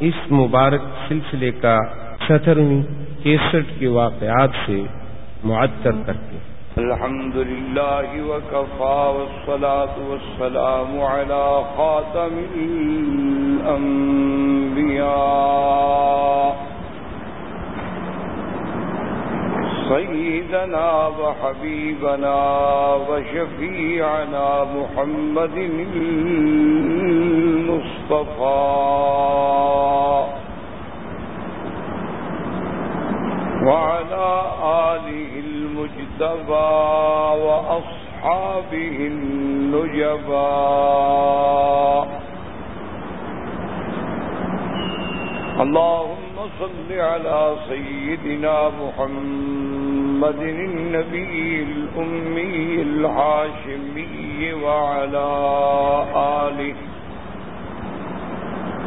اس مبارک سلسلے کا سترویں کیسٹ کے واقعات سے معطر کرتے ہیں۔ الحمد لله وكفى والصلاة والسلام على خاتم الأنبياء سيدنا وحبيبنا وشفيعنا محمد المصطفى وعلى آله المجتبى وأصحابه النجبى. اللهم صل على سيدنا محمد النبي الأمي الحاشمي وعلى آله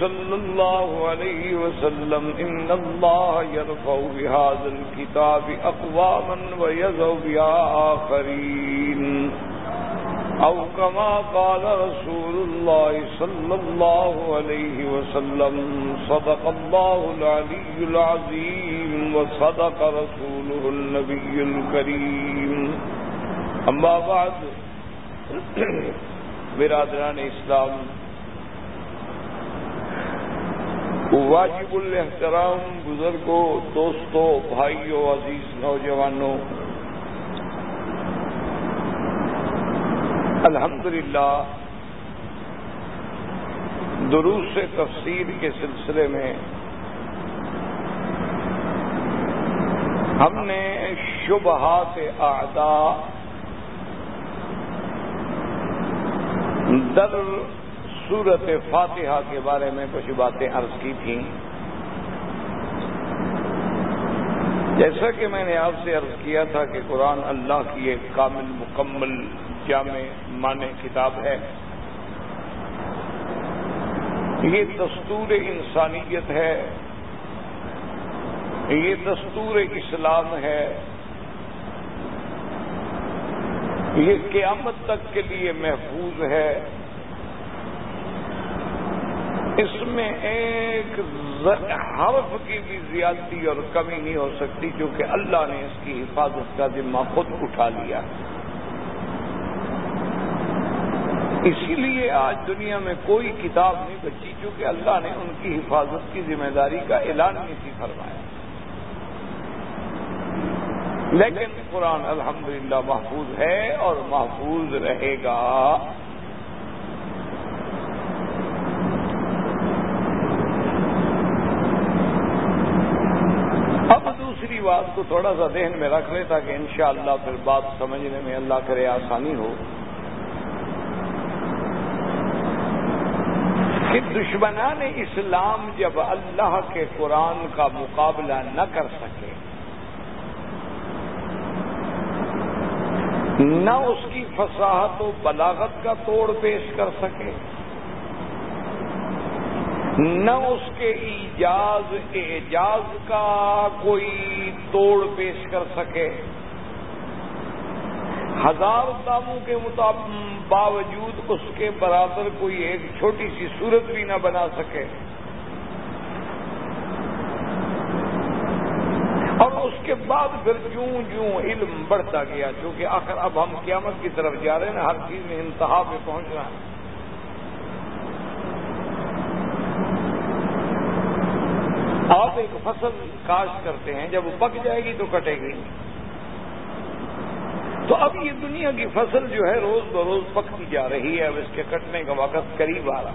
صلى الله عليه وسلم إن الله يرفع بهذا الكتاب أقواما ويزو بها آخرين أو كما قال رسول الله صلى الله عليه وسلم، صدق الله العلي العظيم وصدق رسوله النبي الكريم. أما بعد، برادران اسلام واجب الاحترام بزرگوں، دوستوں، بھائیوں، عزیز نوجوانوں۔ الحمد للہ دروس تفسیر کے سلسلے میں ہم نے شبہات اعدا در صورت فاتحہ کے بارے میں کچھ باتیں عرض کی تھیں۔ جیسا کہ میں نے آپ سے عرض کیا تھا کہ قرآن اللہ کی ایک کامل مکمل جامع مانے کتاب ہے۔ یہ دستور انسانیت ہے۔ یہ دستور اسلام ہے۔ یہ قیامت تک کے لیے محفوظ ہے۔ اس میں ایک حرف کی بھی زیادتی اور کمی نہیں ہو سکتی کیونکہ اللہ نے اس کی حفاظت کا ذمہ خود اٹھا لیا۔ اسی لیے آج دنیا میں کوئی کتاب نہیں بچی کیونکہ اللہ نے ان کی حفاظت کی ذمہ داری کا اعلان نہیں تھی فرمایا۔ لیکن قرآن الحمدللہ محفوظ ہے اور محفوظ رہے گا اب دوسری بات کو تھوڑا سا ذہن میں رکھ لے تاکہ انشاءاللہ پھر بات سمجھنے میں اللہ کرے آسانی ہو۔ کہ دشمنان اسلام جب اللہ کے قرآن کا مقابلہ نہ کر سکے، نہ اس کی فصاحت و بلاغت کا توڑ پیش کر سکے۔ نہ اس کے ایجاز، اعجاز کا کوئی توڑ پیش کر سکے۔ ہزار داموں کے باوجود اس کے برابر کوئی ایک چھوٹی سی صورت بھی نہ بنا سکے۔ اور اس کے بعد پھر جوں جوں علم بڑھتا گیا کیونکہ آخر اب ہم قیامت کی طرف جا رہے ہیں، ہر چیز میں انتہا پہ پہنچنا ہے۔ آپ ایک فصل کاشت کرتے ہیں، جب وہ پک جائے گی تو کٹے گی۔ تو اب یہ دنیا کی فصل جو ہے، روز بروز پکتی جا رہی ہے، اب اس کے کٹنے کا وقت قریب آ رہا۔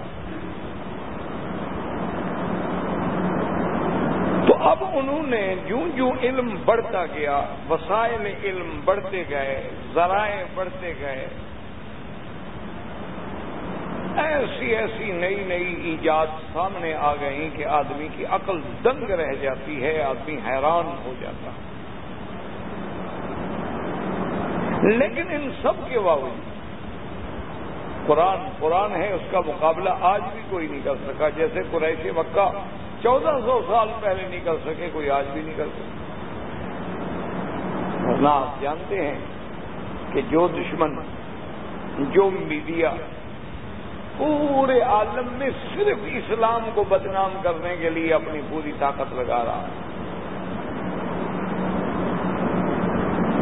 تو اب انہوں نے جوں جوں علم بڑھتا گیا، وسائل علم بڑھتے گئے، ذرائع بڑھتے گئے۔ ایسی ایسی نئی نئی ایجاد سامنے آ گئی کہ آدمی کی عقل دنگ رہ جاتی ہے، آدمی حیران ہو جاتا ہے۔ لیکن ان سب کے باوجود قرآن قرآن ہے، اس کا مقابلہ آج بھی کوئی نہیں کر سکا۔ جیسے قریش مکہ چودہ سو سال پہلے نہیں کر سکے، کوئی آج بھی نہیں کر سکے۔ آپ جانتے ہیں کہ جو دشمن، جو میڈیا پورے عالم میں صرف اسلام کو بدنام کرنے کے لیے اپنی پوری طاقت لگا رہا ہے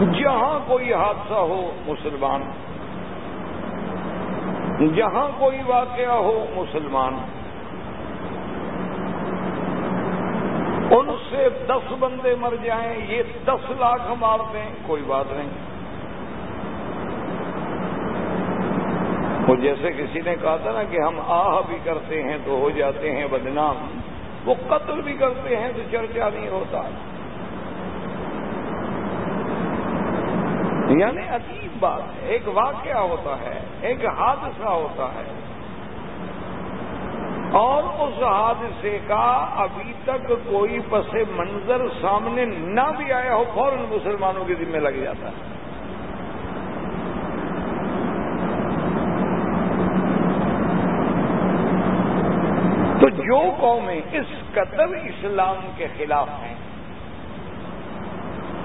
جہاں کوئی حادثہ ہو، مسلمان۔ جہاں کوئی واقعہ ہو، مسلمان۔ ان سے دس بندے مر جائیں، یہ دس لاکھ مار دیں، کوئی بات نہیں۔ وہ جیسے کسی نے کہا تھا نا کہ ہم آہ بھی کرتے ہیں تو ہو جاتے ہیں بدنام، وہ قتل بھی کرتے ہیں تو چرچا نہیں ہوتا۔ یعنی عجیب بات ہے، ایک واقعہ ہوتا ہے، ایک حادثہ ہوتا ہے۔ اور اس حادثے کا ابھی تک کوئی پس منظر سامنے نہ بھی آیا ہو، فوراً مسلمانوں کے ذمہ لگ جاتا ہے۔ تو جو قومیں اس قدر اسلام کے خلاف ہیں۔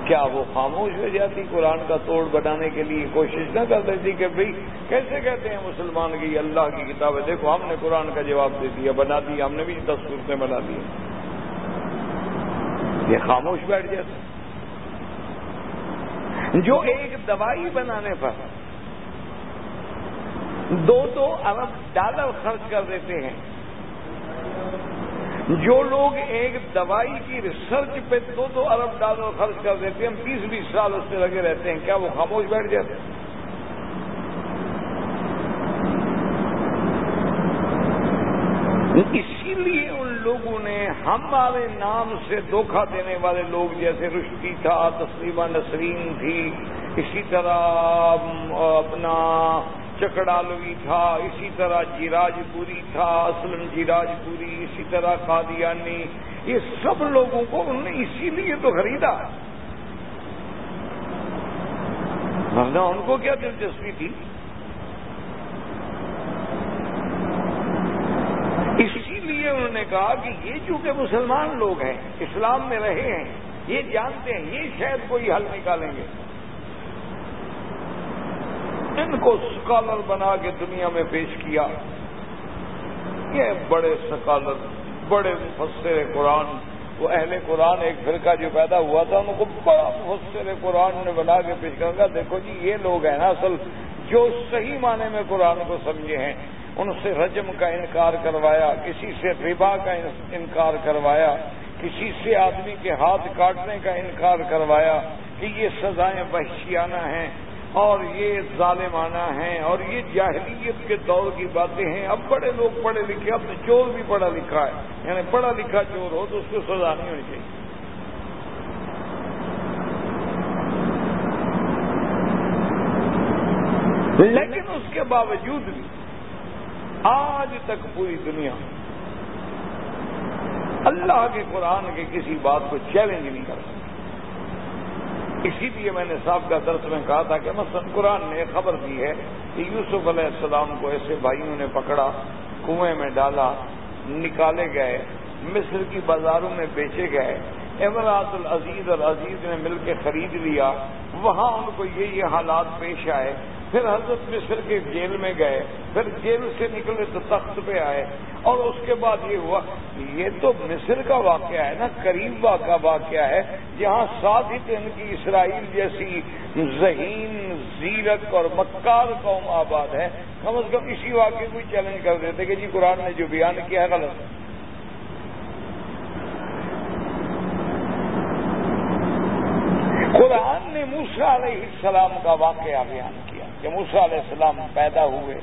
کیا وہ خاموش ہو جاتی قرآن کا توڑ بنانے کے لیے کوشش نہ کر دیتی کہ بھئی کیسے کہتے ہیں مسلمان کی اللہ کی کتاب ہے؟ دیکھو ہم نے قرآن کا جواب دے دیا، بنا دیا، ہم نے بھی دس صورتیں بنا دی یہ خاموش بیٹھ جاتے جو ایک دوائی بنانے پر دو دو ارب ڈالر خرچ کر دیتے ہیں جو لوگ ایک دوائی کی ریسرچ پہ دو دو ارب ڈالر خرچ کر دیتے ہیں، ہم بیس بیس سال اس سے لگے رہتے ہیں، کیا وہ خاموش بیٹھ جاتے ہیں؟ اسی لیے ان لوگوں نے ہمارے نام سے دھوکہ دینے والے لوگ جیسے رشتی تھا، تسلیمہ نسرین تھی، اسی طرح اپنا چکڑالوی تھا، اسی طرح جیراج پوری تھا، اسلم جیراج پوری اسی طرح قادیانی، یہ سب لوگوں کو انہوں نے اسی لیے تو خریدا۔ ورنہ ان کو کیا دلچسپی تھی؟ اسی لیے انہوں نے کہا کہ یہ چونکہ مسلمان لوگ ہیں، اسلام میں رہے ہیں، یہ جانتے ہیں، یہ شاید کوئی حل نکالیں گے۔ ان کو سکالر بنا کے دنیا میں پیش کیا۔ یہ بڑے سکالر، بڑے مفسر قرآن، وہ اہل قرآن ایک فرقہ جو پیدا ہوا تھا، ان کو بڑا مفسر قرآن نے بنا کے پیش کروں گا دیکھو جی یہ لوگ ہیں نا اصل، جو صحیح معنی میں قرآن کو سمجھے ہیں، ان سے رجم کا انکار کروایا، کسی سے ربا کا انکار کروایا، کسی سے آدمی کے ہاتھ کاٹنے کا انکار کروایا کہ یہ سزائیں وحشیانہ ہیں۔ اور یہ ظالمانہ ہیں اور یہ جاہلیت کے دور کی باتیں ہیں۔ اب بڑے لوگ پڑھے لکھے، اب تو چور بھی پڑھا لکھا ہے۔ یعنی پڑھا لکھا چور ہو تو اس کو سزا نہیں ہونی چاہیے۔ لیکن اس کے باوجود بھی آج تک پوری دنیا اللہ کے قرآن کے کسی بات کو چیلنج نہیں کر سکتی۔ اسی لیے میں نے صاحب کا درس میں کہا تھا کہ مثلا قرآن نے خبر دی ہے کہ یوسف علیہ السلام کو ایسے بھائیوں نے پکڑا، کنویں میں ڈالا، نکالے گئے، مصر کی بازاروں میں بیچے گئے امراط العزیز اور عزیز نے مل کے خرید لیا، وہاں ان کو یہ یہ حالات پیش آئے۔ پھر حضرت مصر کے جیل میں گئے، پھر جیل سے نکلے تو تخت پہ آئے۔ اور اس کے بعد یہ ہوا یہ تو مصر کا واقعہ ہے نا قریبا کا واقعہ ہے، جہاں ساتھ ہی ان کی اسرائیل جیسی ذہین، زیرک اور مکار قوم آباد ہے۔ کم از کم اسی واقعے کو چیلنج کر دیتے کہ جی قرآن نے جو بیان کیا ہے غلط۔ قرآن نے موسا علیہ السلام کا واقعہ بیان کیا، کہ موسا علیہ السلام پیدا ہوئے۔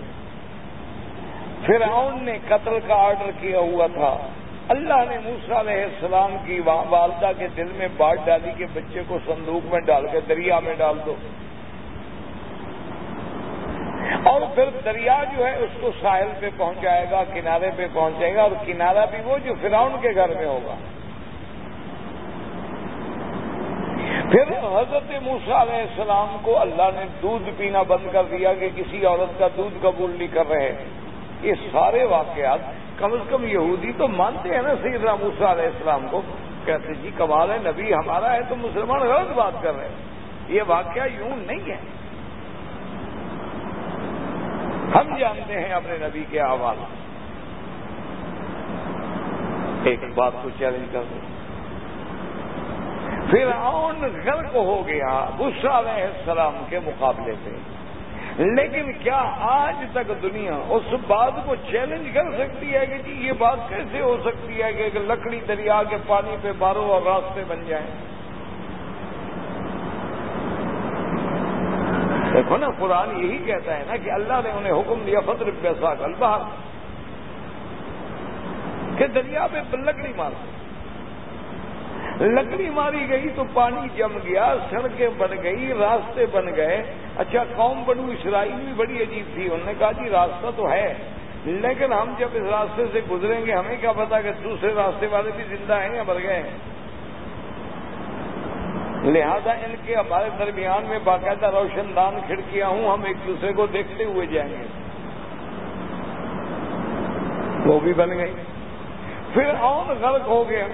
فرعون نے قتل کا آرڈر کیا ہوا تھا۔ اللہ نے موسا علیہ السلام کی والدہ کے دل میں بانٹ ڈالی کہ بچے کو صندوق میں ڈال کے دریا میں ڈال دو۔ اور پھر دریا جو ہے اس کو ساحل پہ پہنچائے گا، کنارے پہ پہنچائے گا اور کنارہ بھی وہ جو فرعون کے گھر میں ہوگا۔ پھر حضرت موسا علیہ السلام کو اللہ نے دودھ پینا بند کر دیا کہ کسی عورت کا دودھ قبول نہیں کر رہے۔ یہ سارے واقعات کم از کم یہودی تو مانتے ہیں نا سیدنا موسا علیہ السلام کو، کہتے جی کمال ہے، نبی ہمارا ہے تو مسلمان غلط بات کر رہے ہیں۔ یہ واقعہ یوں نہیں ہے۔ ہم جانتے ہیں اپنے نبی کے حوالے۔ ایک بات کو چیلنج کر دیں پھر آن غرق ہو گیا بسا علیہ السلام کے مقابلے سے۔ لیکن کیا آج تک دنیا اس بات کو چیلنج کر سکتی ہے کہ جی یہ بات کیسے ہو سکتی ہے کہ لکڑی دریا کے پانی پہ بارو اور راستے بن جائیں؟ دیکھو نا، قرآن یہی کہتا ہے نا کہ اللہ نے انہیں حکم دیا فطر پیسہ کل باہر کہ دریا پہ لکڑی مار لکڑی ماری گئی تو پانی جم گیا، سڑکیں بن گئی، راستے بن گئے اچھا قوم بنو اسرائیل بھی بڑی عجیب تھی۔ انہوں نے کہا جی راستہ تو ہے۔ لیکن ہم جب اس راستے سے گزریں گے، ہمیں کیا پتا کہ دوسرے راستے والے بھی زندہ ہیں یا مر گئے ہیں۔ لہذا ان کے ہمارے درمیان میں باقاعدہ روشن دان کھڑکیاں ہوں، ہم ایک دوسرے کو دیکھتے ہوئے جائیں گے۔ وہ بھی بن گئی پھر اور غرق ہو گیا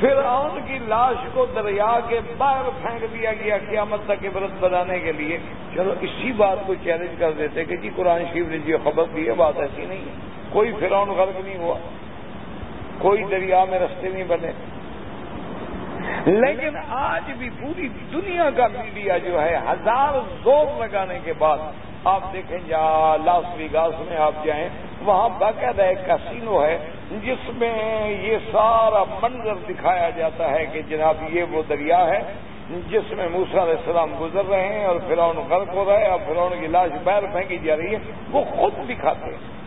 پھر آن کی لاش کو دریا کے باہر پھینک دیا گیا قیامت تک عبرت بنانے کے لیے۔ چلو، اسی بات کو چیلنج کر دیتے کہ جی قرآن شریف نے جو خبر دی ہے، بات ایسی نہیں ہے۔ کوئی فرعون غرق نہیں ہوا۔ کوئی دریا میں رستے نہیں بنے۔ لیکن آج بھی پوری دنیا کا میڈیا جو ہے، ہزار زور لگانے کے بعد آپ دیکھیں جہاں لاس ویگاس میں آپ جائیں، وہاں باقاعدہ ایک کسینو ہے۔ جس میں یہ سارا منظر دکھایا جاتا ہے کہ جناب یہ وہ دریا ہے جس میں موسا علیہ السلام گزر رہے ہیں اور فرعون غرق ہو رہا ہے اور فرعون کی لاش باہر پھینکی جا رہی ہے، وہ خود دکھاتے ہیں۔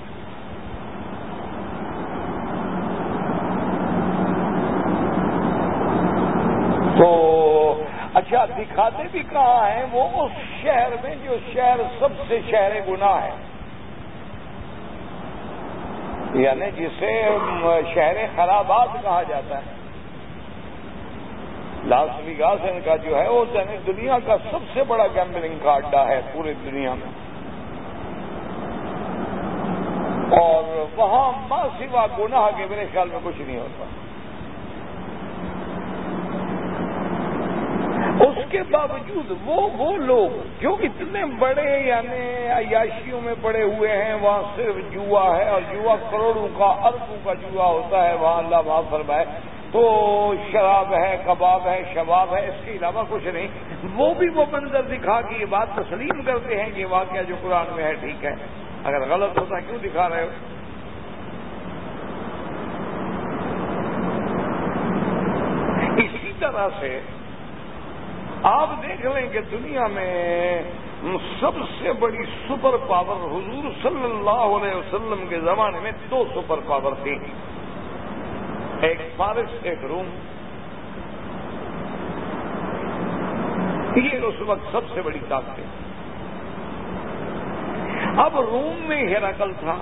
تو اچھا دکھاتے بھی کہاں ہیں؟ وہ اس شہر میں جو شہر سب سے شہر گناہ ہے۔ یعنی جسے شہر خرابات کہا جاتا ہے۔ لاس ویگاس ان کا جو ہے وہ یعنی دنیا کا سب سے بڑا گیمبلنگ کا اڈا ہے پوری دنیا میں۔ اور وہاں ماں سوا گناہ کے میرے خیال میں کچھ نہیں ہوتا۔ اس کے باوجود وہ وہ لوگ جو اتنے بڑے یعنی عیاشیوں میں پڑے ہوئے ہیں، وہاں صرف جوا ہے اور جوا کروڑوں کا، اربوں کا جوا ہوتا ہے، وہاں اللہ معاف فرمائے۔ تو شراب ہے، کباب ہے شباب ہے، اس کے علاوہ کچھ نہیں۔ وہ بھی وہ منظر دکھا کے یہ بات تسلیم کرتے ہیں کہ واقعہ جو قرآن میں ہے، ٹھیک ہے۔ اگر غلط ہوتا کیوں دکھا رہے ہو؟ اسی طرح سے آپ دیکھ لیں کہ دنیا میں سب سے بڑی سپر پاور حضور صلی اللہ علیہ وسلم کے زمانے میں دو سپر پاور تھی ایک فارس، ایک روم۔ یہ اس وقت سب سے بڑی طاقت اب روم میں ہیراکل تھا۔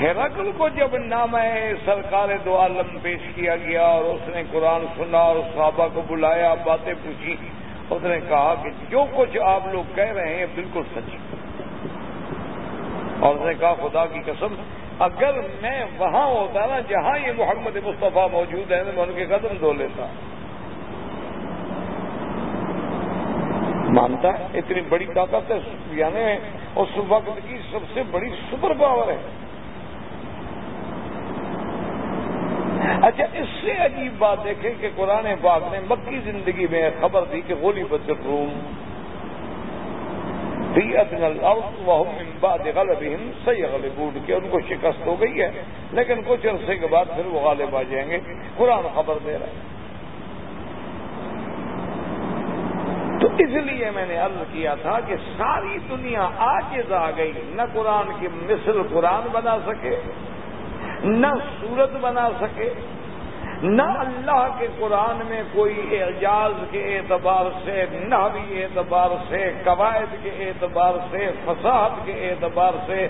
ہیراکل کو جب نام سرکار دو عالم پیش کیا گیا اور اس نے قرآن سنا اور صحابہ کو بلایا، باتیں پوچھی اس نے کہا کہ جو کچھ آپ لوگ کہہ رہے ہیں بالکل سچ اور اس نے کہا، خدا کی قسم، اگر میں وہاں ہوتا نا جہاں یہ محمد مصطفیٰ موجود ہے تو میں ان کے قدم دھو لیتا۔ مانتا ہے، اتنی بڑی طاقت ہے یعنی اس وقت کی سب سے بڑی سپر پاور ہے۔ اچھا اس سے عجیب بات دیکھیں کہ قرآن پاک نے مکی زندگی میں خبر دی کہ گولی بدر روم۔ صحیح کے ان کو شکست ہو گئی ہے، لیکن کچھ عرصے کے بعد پھر وہ غالب آ جائیں گے۔ قرآن خبر دے رہا ہے۔ تو اس لیے میں نے عرض کیا تھا کہ ساری دنیا آج آ گئی، نہ قرآن کی مثل قرآن بنا سکے۔ نہ سورت بنا سکے، نہ اللہ کے قرآن میں کوئی اعجاز کے اعتبار سے نہ بھی اعتبار سے، قواعد کے اعتبار سے، فساد کے اعتبار سے،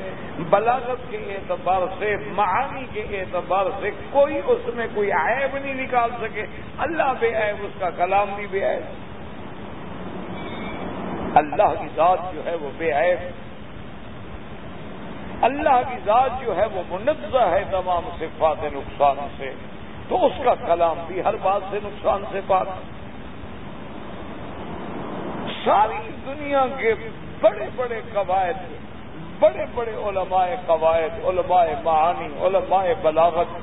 بلاغت کے اعتبار سے، معانی کے اعتبار سے کوئی اس میں کوئی عیب نہیں نکال سکے۔ اللہ بے عیب، اس کا کلام بھی بے عیب۔ اللہ کی ذات جو ہے وہ بے عیب۔ اللہ کی ذات جو ہے وہ منزہ ہے تمام صفات نقصان سے، تو اس کا کلام بھی ہر بات سے نقصان سے پاک ساری دنیا کے بڑے بڑے قواعد، بڑے بڑے علماء قواعد، علماء معانی، علماء بلاغت،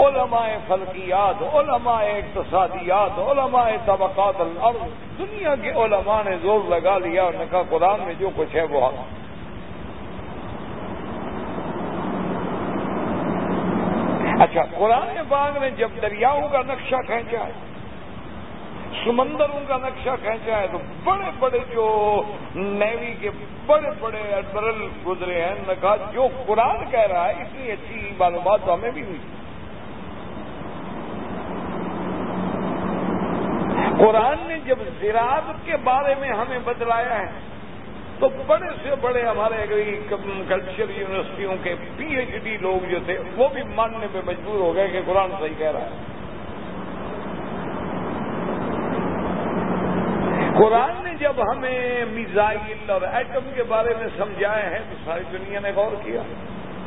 علماء فلکیات، علماء اقتصادیات، علماء طبقات الارض، دنیا کے علماء نے زور لگا لیا اور نے کہا قرآن میں جو کچھ ہے وہ اچھا قرآن باغ نے جب دریاؤں کا نقشہ کھینچا ہے سمندروں کا نقشہ کھینچا ہے، تو بڑے بڑے جو نیوی کے بڑے بڑے ایڈمرل گزرے ہیں نے کہا، جو قرآن کہہ رہا ہے، اتنی اچھی معلومات تو ہمیں بھی ہوئی قرآن نے جب زراعت کے بارے میں ہمیں بدلایا ہے تو بڑے سے بڑے ہمارے کلچر یونیورسٹیوں کے پی ایچ ڈی لوگ جو تھے، وہ بھی ماننے پہ مجبور ہو گئے کہ قرآن صحیح کہہ رہا ہے۔ قرآن نے جب ہمیں میزائل اور ایٹم کے بارے میں سمجھایا ہے تو ساری دنیا نے غور کیا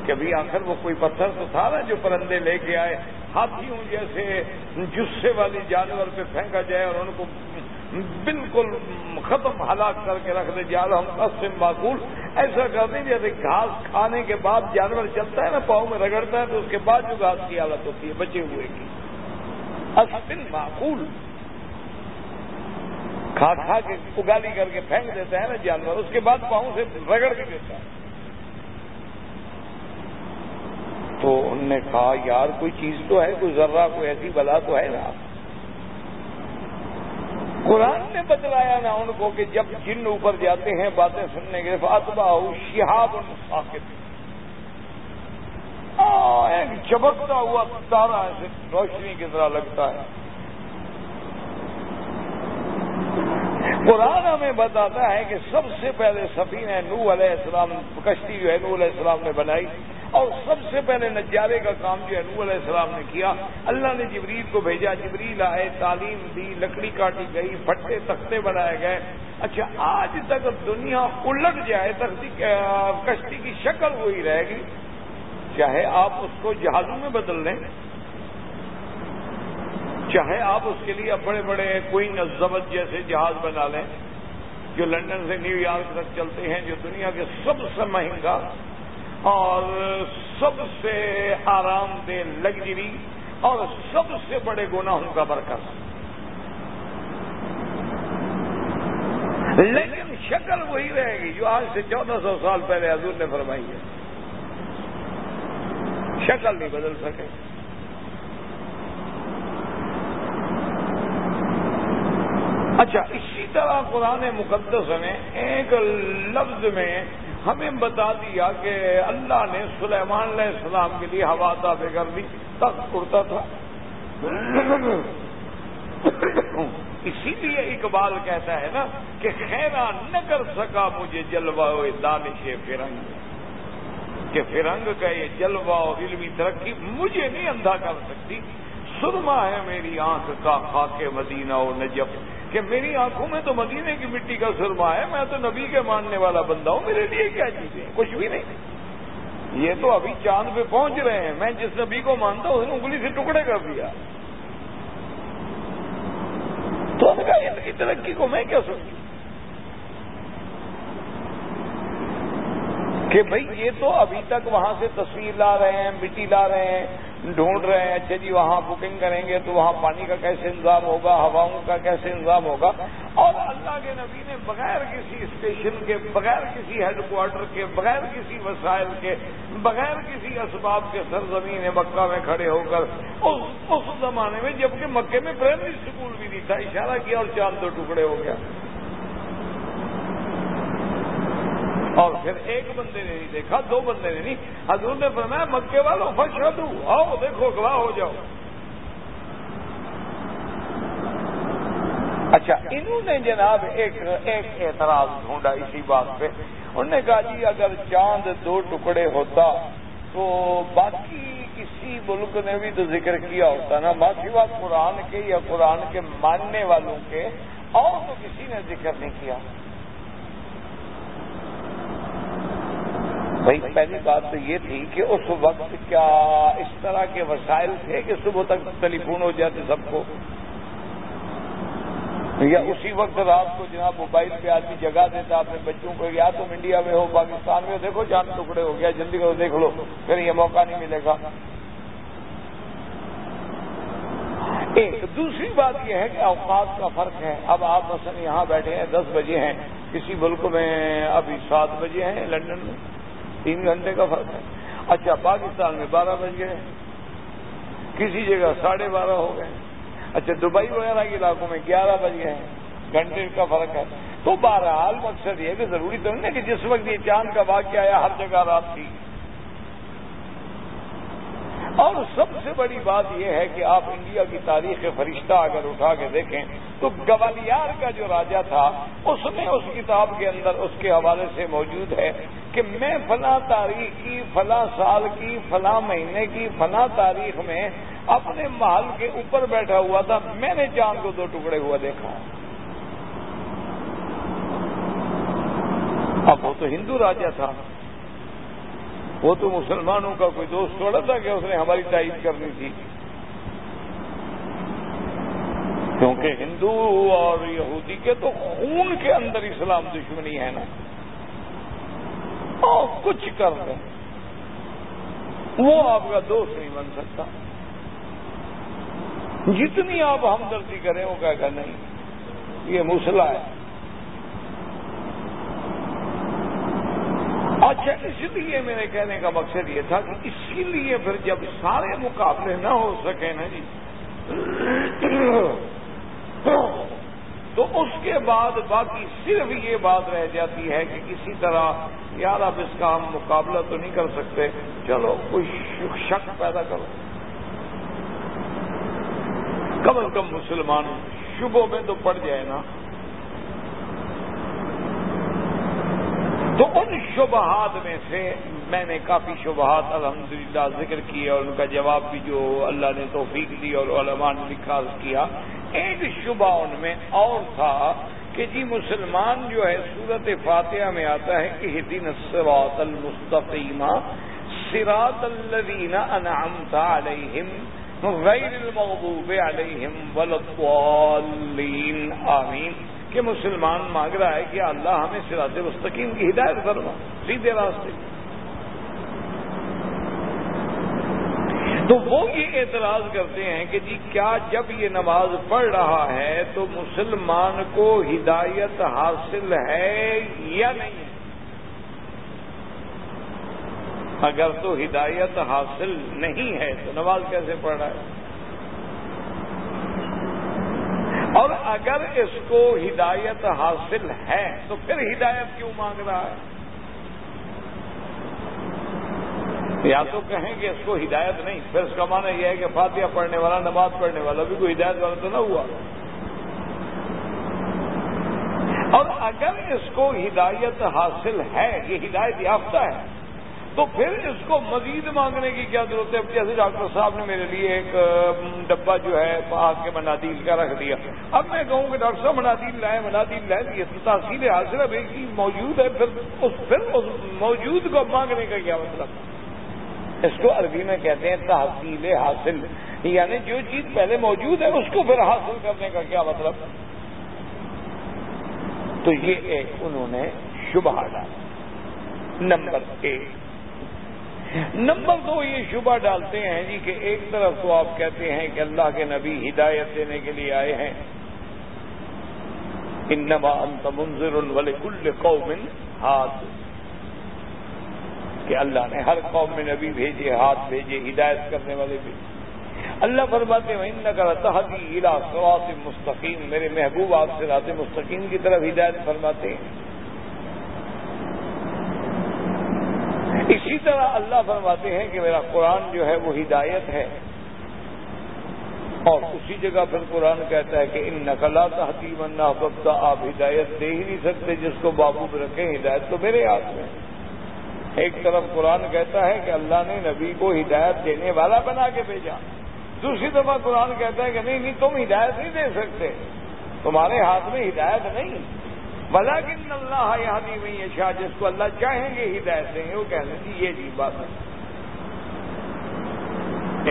کہ ابھی آخر وہ کوئی پتھر تو تھا نا جو پرندے لے کے آئے، ہاتھیوں جیسے جسے والی جانور پہ پھینکا جائے اور ان کو بالکل ختم ہلاک کر کے رکھ دیں جال ہم سے معقول۔ ایسا کر دیں جیسے گھاس کھانے کے بعد جانور چلتا ہے نا، پاؤں میں رگڑتا ہے تو اس کے بعد جو گھاس کی حالت ہوتی ہے، بچے ہوئے کی۔ اصل معقول۔ کھا کھا کے اگالی کر کے پھینک دیتا ہے نا جانور، اس کے بعد پاؤں سے رگڑ بھی دیتا ہے۔ تو انہوں نے کہا، یار کوئی چیز تو ہے، کوئی ذرہ، کوئی ایسی بلا تو ہے نا۔ قرآن نے بتلایا نا ان کو کہ جب جن اوپر جاتے ہیں باتیں سننے کے فاطبہ شہاب الفاقت ایک چمکتا ہوا تارا ایسے روشنی کی طرح لگتا ہے۔ قرآن ہمیں بتاتا ہے کہ سب سے پہلے سفین نو علیہ السلام، کشتی جو ہے نو علیہ السلام نے بنائی۔ اور سب سے پہلے نجارے کا کام جو ہے علیہ السلام نے کیا۔ اللہ نے جبریل کو بھیجا۔ جبریل آئے، تعلیم دی، لکڑی کاٹی گئی پھٹے تختے بنائے گئے۔ اچھا آج تک دنیا الٹ جائے، تختی کشتی کی شکل وہی رہے گی۔ چاہے آپ اس کو جہازوں میں بدل لیں، چاہے آپ اس کے لیے بڑے بڑے کوئی نزبت جیسے جہاز بنا لیں، جو لندن سے نیو یارک تک چلتے ہیں، جو دنیا کے سب سے مہنگا اور سب سے آرام دہ لگژری اور سب سے بڑے گناہوں کا برکت۔ لیکن شکل وہی رہے گی جو آج سے چودہ سو سال پہلے حضور نے فرمائی ہے۔ شکل نہیں بدل سکے۔ اچھا اسی طرح قرآن مقدس نے ایک لفظ میں ہمیں بتا دیا کہ اللہ نے سلیمان علیہ السلام کے لیے ہوا تابے کر دی۔ تک اڑتا تھا۔ اسی لیے اقبال کہتا ہے نا کہ خیرا نہ کر سکا مجھے جلوا دانش فرنگ۔ کہ فرنگ کا یہ جلوا علمی ترقی مجھے نہیں اندھا کر سکتی۔ سرما ہے میری آنکھ کا خاک مدینہ و نجب کہ میری آنکھوں میں تو مدینے کی مٹی کا سرما ہے، میں تو نبی کے ماننے والا بندہ ہوں، میرے لیے کیا چیزیں کچھ بھی نہیں۔ یہ تو ابھی چاند پہ پہنچ رہے ہیں، میں جس نبی کو مانتا ہوں، اس نے انگلی سے ٹکڑے کر دیا۔ تو ان کی ترقی کو میں کیا سمجھوں؟ کہ بھائی یہ تو ابھی تک وہاں سے تصویر لا رہے ہیں، مٹی لا رہے ہیں۔ ڈھونڈ رہے ہیں اچھا جی وہاں بکنگ کریں گے تو وہاں پانی کا کیسے انتظام ہوگا، ہواؤں کا کیسے انتظام ہوگا؟ اور اللہ کے نبی نے بغیر کسی اسٹیشن کے، بغیر کسی ہیڈ کوارٹر کے، بغیر کسی وسائل کے، بغیر کسی اسباب کے سرزمین مکہ میں کھڑے ہو کر، اس زمانے میں جبکہ مکے میں پرائمری اسکول بھی نہیں تھا، اشارہ کیا اور چاند دو ٹکڑے ہو گیا۔ اور پھر ایک بندے نے نہیں دیکھا، دو بندے نے نہیں۔ حضور نے فرمایا، مکے والوں فشرت آؤ دیکھو گواہ ہو جاؤ۔ اچھا انہوں نے جناب ایک ایک اعتراض ڈھونڈا اسی بات پہ۔ انہوں نے کہا جی اگر چاند دو ٹکڑے ہوتا تو باقی کسی ملک نے بھی تو ذکر کیا ہوتا نا۔ باقی بات قرآن کے یا قرآن کے ماننے والوں کے، اور تو کسی نے ذکر نہیں کیا۔ بھائی پہلی بات تو یہ تھی کہ اس وقت کیا اس طرح کے وسائل تھے کہ صبح تک ٹیلی فون ہو جاتے سب کو؟ یا اسی وقت رات کو جناب موبائل پہ آدمی جگہ دیتا، اپنے بچوں کو، یا تم انڈیا میں ہو، پاکستان میں ہو، دیکھو جان ٹکڑے ہو گیا، جلدی کرو، دیکھ لو، پھر یہ موقع نہیں ملے گا۔ ایک دوسری بات یہ ہے کہ اوقات کا فرق ہے۔ اب آپ مثلا یہاں بیٹھے ہیں، دس بجے ہیں، کسی ملک میں ابھی سات بجے ہیں لنڈن میں۔ تین گھنٹے کا فرق ہے۔ اچھا پاکستان میں بارہ بج گئے۔ کسی جگہ ساڑھے بارہ ہو گئے۔ اچھا دبئی وغیرہ کے علاقوں میں گیارہ بج گئے۔ گھنٹے کا فرق ہے۔ تو بہرحال مقصد یہ کہ ضروری تو نہیں کہ جس وقت یہ چاند کا واقعہ آیا، ہر جگہ رات تھی۔ اور سب سے بڑی بات یہ ہے کہ آپ انڈیا کی تاریخ فرشتہ اگر اٹھا کے دیکھیں تو گوالیار کا جو راجا تھا، اس نے اس کتاب کے اندر اس کے حوالے سے موجود ہے کہ میں فلاں تاریخ کی، فلاں سال کی، فلاں مہینے کی، فلاں تاریخ میں اپنے محل کے اوپر بیٹھا ہوا تھا۔ میں نے چاند کو دو ٹکڑے ہوا دیکھا۔ اب وہ تو ہندو راجا تھا۔ وہ تو مسلمانوں کا کوئی دوست تھوڑا تھا کہ اس نے ہماری تائید کرنی تھی۔ کیونکہ ہندو اور یہودی کے تو خون کے اندر اسلام دشمنی ہے نا۔ اور کچھ کر دیں وہ آپ کا دوست نہیں بن سکتا۔ جتنی آپ ہمدردی کریں وہ کہہ کر نہیں، یہ مسئلہ ہے۔ اچھا اس لیے میرے کہنے کا مقصد یہ تھا کہ اسی لیے پھر جب سارے مقابلے نہ ہو سکے نا جی تو اس کے بعد باقی صرف یہ بات رہ جاتی ہے کہ کسی طرح یار اب اس کا ہم مقابلہ تو نہیں کر سکتے۔ چلو، کوئی شک پیدا کرو۔ کم از کم مسلمان شبوں میں تو پڑ جائے نا۔ تو ان شبہات میں سے میں نے کافی شبہات الحمدللہ ذکر کیے اور ان کا جواب بھی جو اللہ نے توفیق دی اور علماء نے لکھا کیا ایک شبہ ان میں اور تھا کہ جی مسلمان جو ہے صورت فاتحہ میں آتا ہے کہ دن سراط المستقیمہ سراط الذین انعمت علیہم غیر المغضوب علیہم ولطوالین آمین۔ کہ مسلمان مانگ رہا ہے کہ اللہ ہمیں سراط مستقیم کی ہدایت کروا سیدھے راستے۔ تو وہ یہ اعتراض کرتے ہیں کہ جی کیا جب یہ نماز پڑھ رہا ہے تو مسلمان کو ہدایت حاصل ہے یا نہیں؟ اگر تو ہدایت حاصل نہیں ہے تو نماز کیسے پڑھ رہا ہے؟ اور اگر اس کو ہدایت حاصل ہے تو پھر ہدایت کیوں مانگ رہا ہے؟ یا تو کہیں کہ اس کو ہدایت نہیں، پھر اس کا معنی یہ ہے کہ فاتحہ پڑھنے والا، نماز پڑھنے والا بھی کوئی ہدایت والا تو نہ ہوا۔ اور اگر اس کو ہدایت حاصل ہے، یہ ہدایت یافتہ ہے تو پھر اس کو مزید مانگنے کی کیا ضرورت ہے؟ جیسے ڈاکٹر صاحب نے میرے لیے ایک ڈبہ جو ہے آگ کے منادیل کا رکھ دیا۔ اب میں کہوں کہ ڈاکٹر صاحب، منادیل لائے منادیل لائے یہ تاثیر حاصل اب ایک موجود ہے۔ پھر اس پھر اس موجود کو مانگنے کا کیا مطلب؟ اس کو عربی میں کہتے ہیں تحصیل حاصل۔ یعنی جو چیز پہلے موجود ہے، اس کو پھر حاصل کرنے کا کیا مطلب؟ تو یہ ایک انہوں نے شبہ ڈالا۔ نمبر ایک۔ نمبر دو یہ شبہ ڈالتے ہیں جی کہ ایک طرف تو آپ کہتے ہیں کہ اللہ کے نبی ہدایت دینے کے لیے آئے ہیں۔ انما انت منظر ولکل قوم ہاتھ کہ اللہ نے ہر قوم میں نبی بھیجے، ہاتھ بھیجے، ہدایت کرنے والے بھی۔ اللہ فرماتے ہیں ان کا تحدی علا سوات مستقیم۔ میرے محبوب آپ سے رات مستقیم کی طرف ہدایت فرماتے ہیں۔ اسی طرح اللہ فرماتے ہیں کہ میرا قرآن جو ہے وہ ہدایت ہے۔ اور اسی جگہ پھر قرآن کہتا ہے کہ ان نقلا تحتیب اللہ ببتا آپ ہدایت دے ہی نہیں سکتے جس کو بابو میں رکھیں، ہدایت تو میرے ہاتھ میں۔ ایک طرف قرآن کہتا ہے کہ اللہ نے نبی کو ہدایت دینے والا بنا کے بھیجا۔ دوسری دفعہ قرآن کہتا ہے کہ نہیں نہیں، تم ہدایت نہیں دے سکتے۔ تمہارے ہاتھ میں ہدایت نہیں۔ بلا کن اللہ یہاں ہوئی ہے شاہ جس کو اللہ چاہیں گے ہدایت دیں گے، وہ کہتے ہیں جی یہ جی بات ہے۔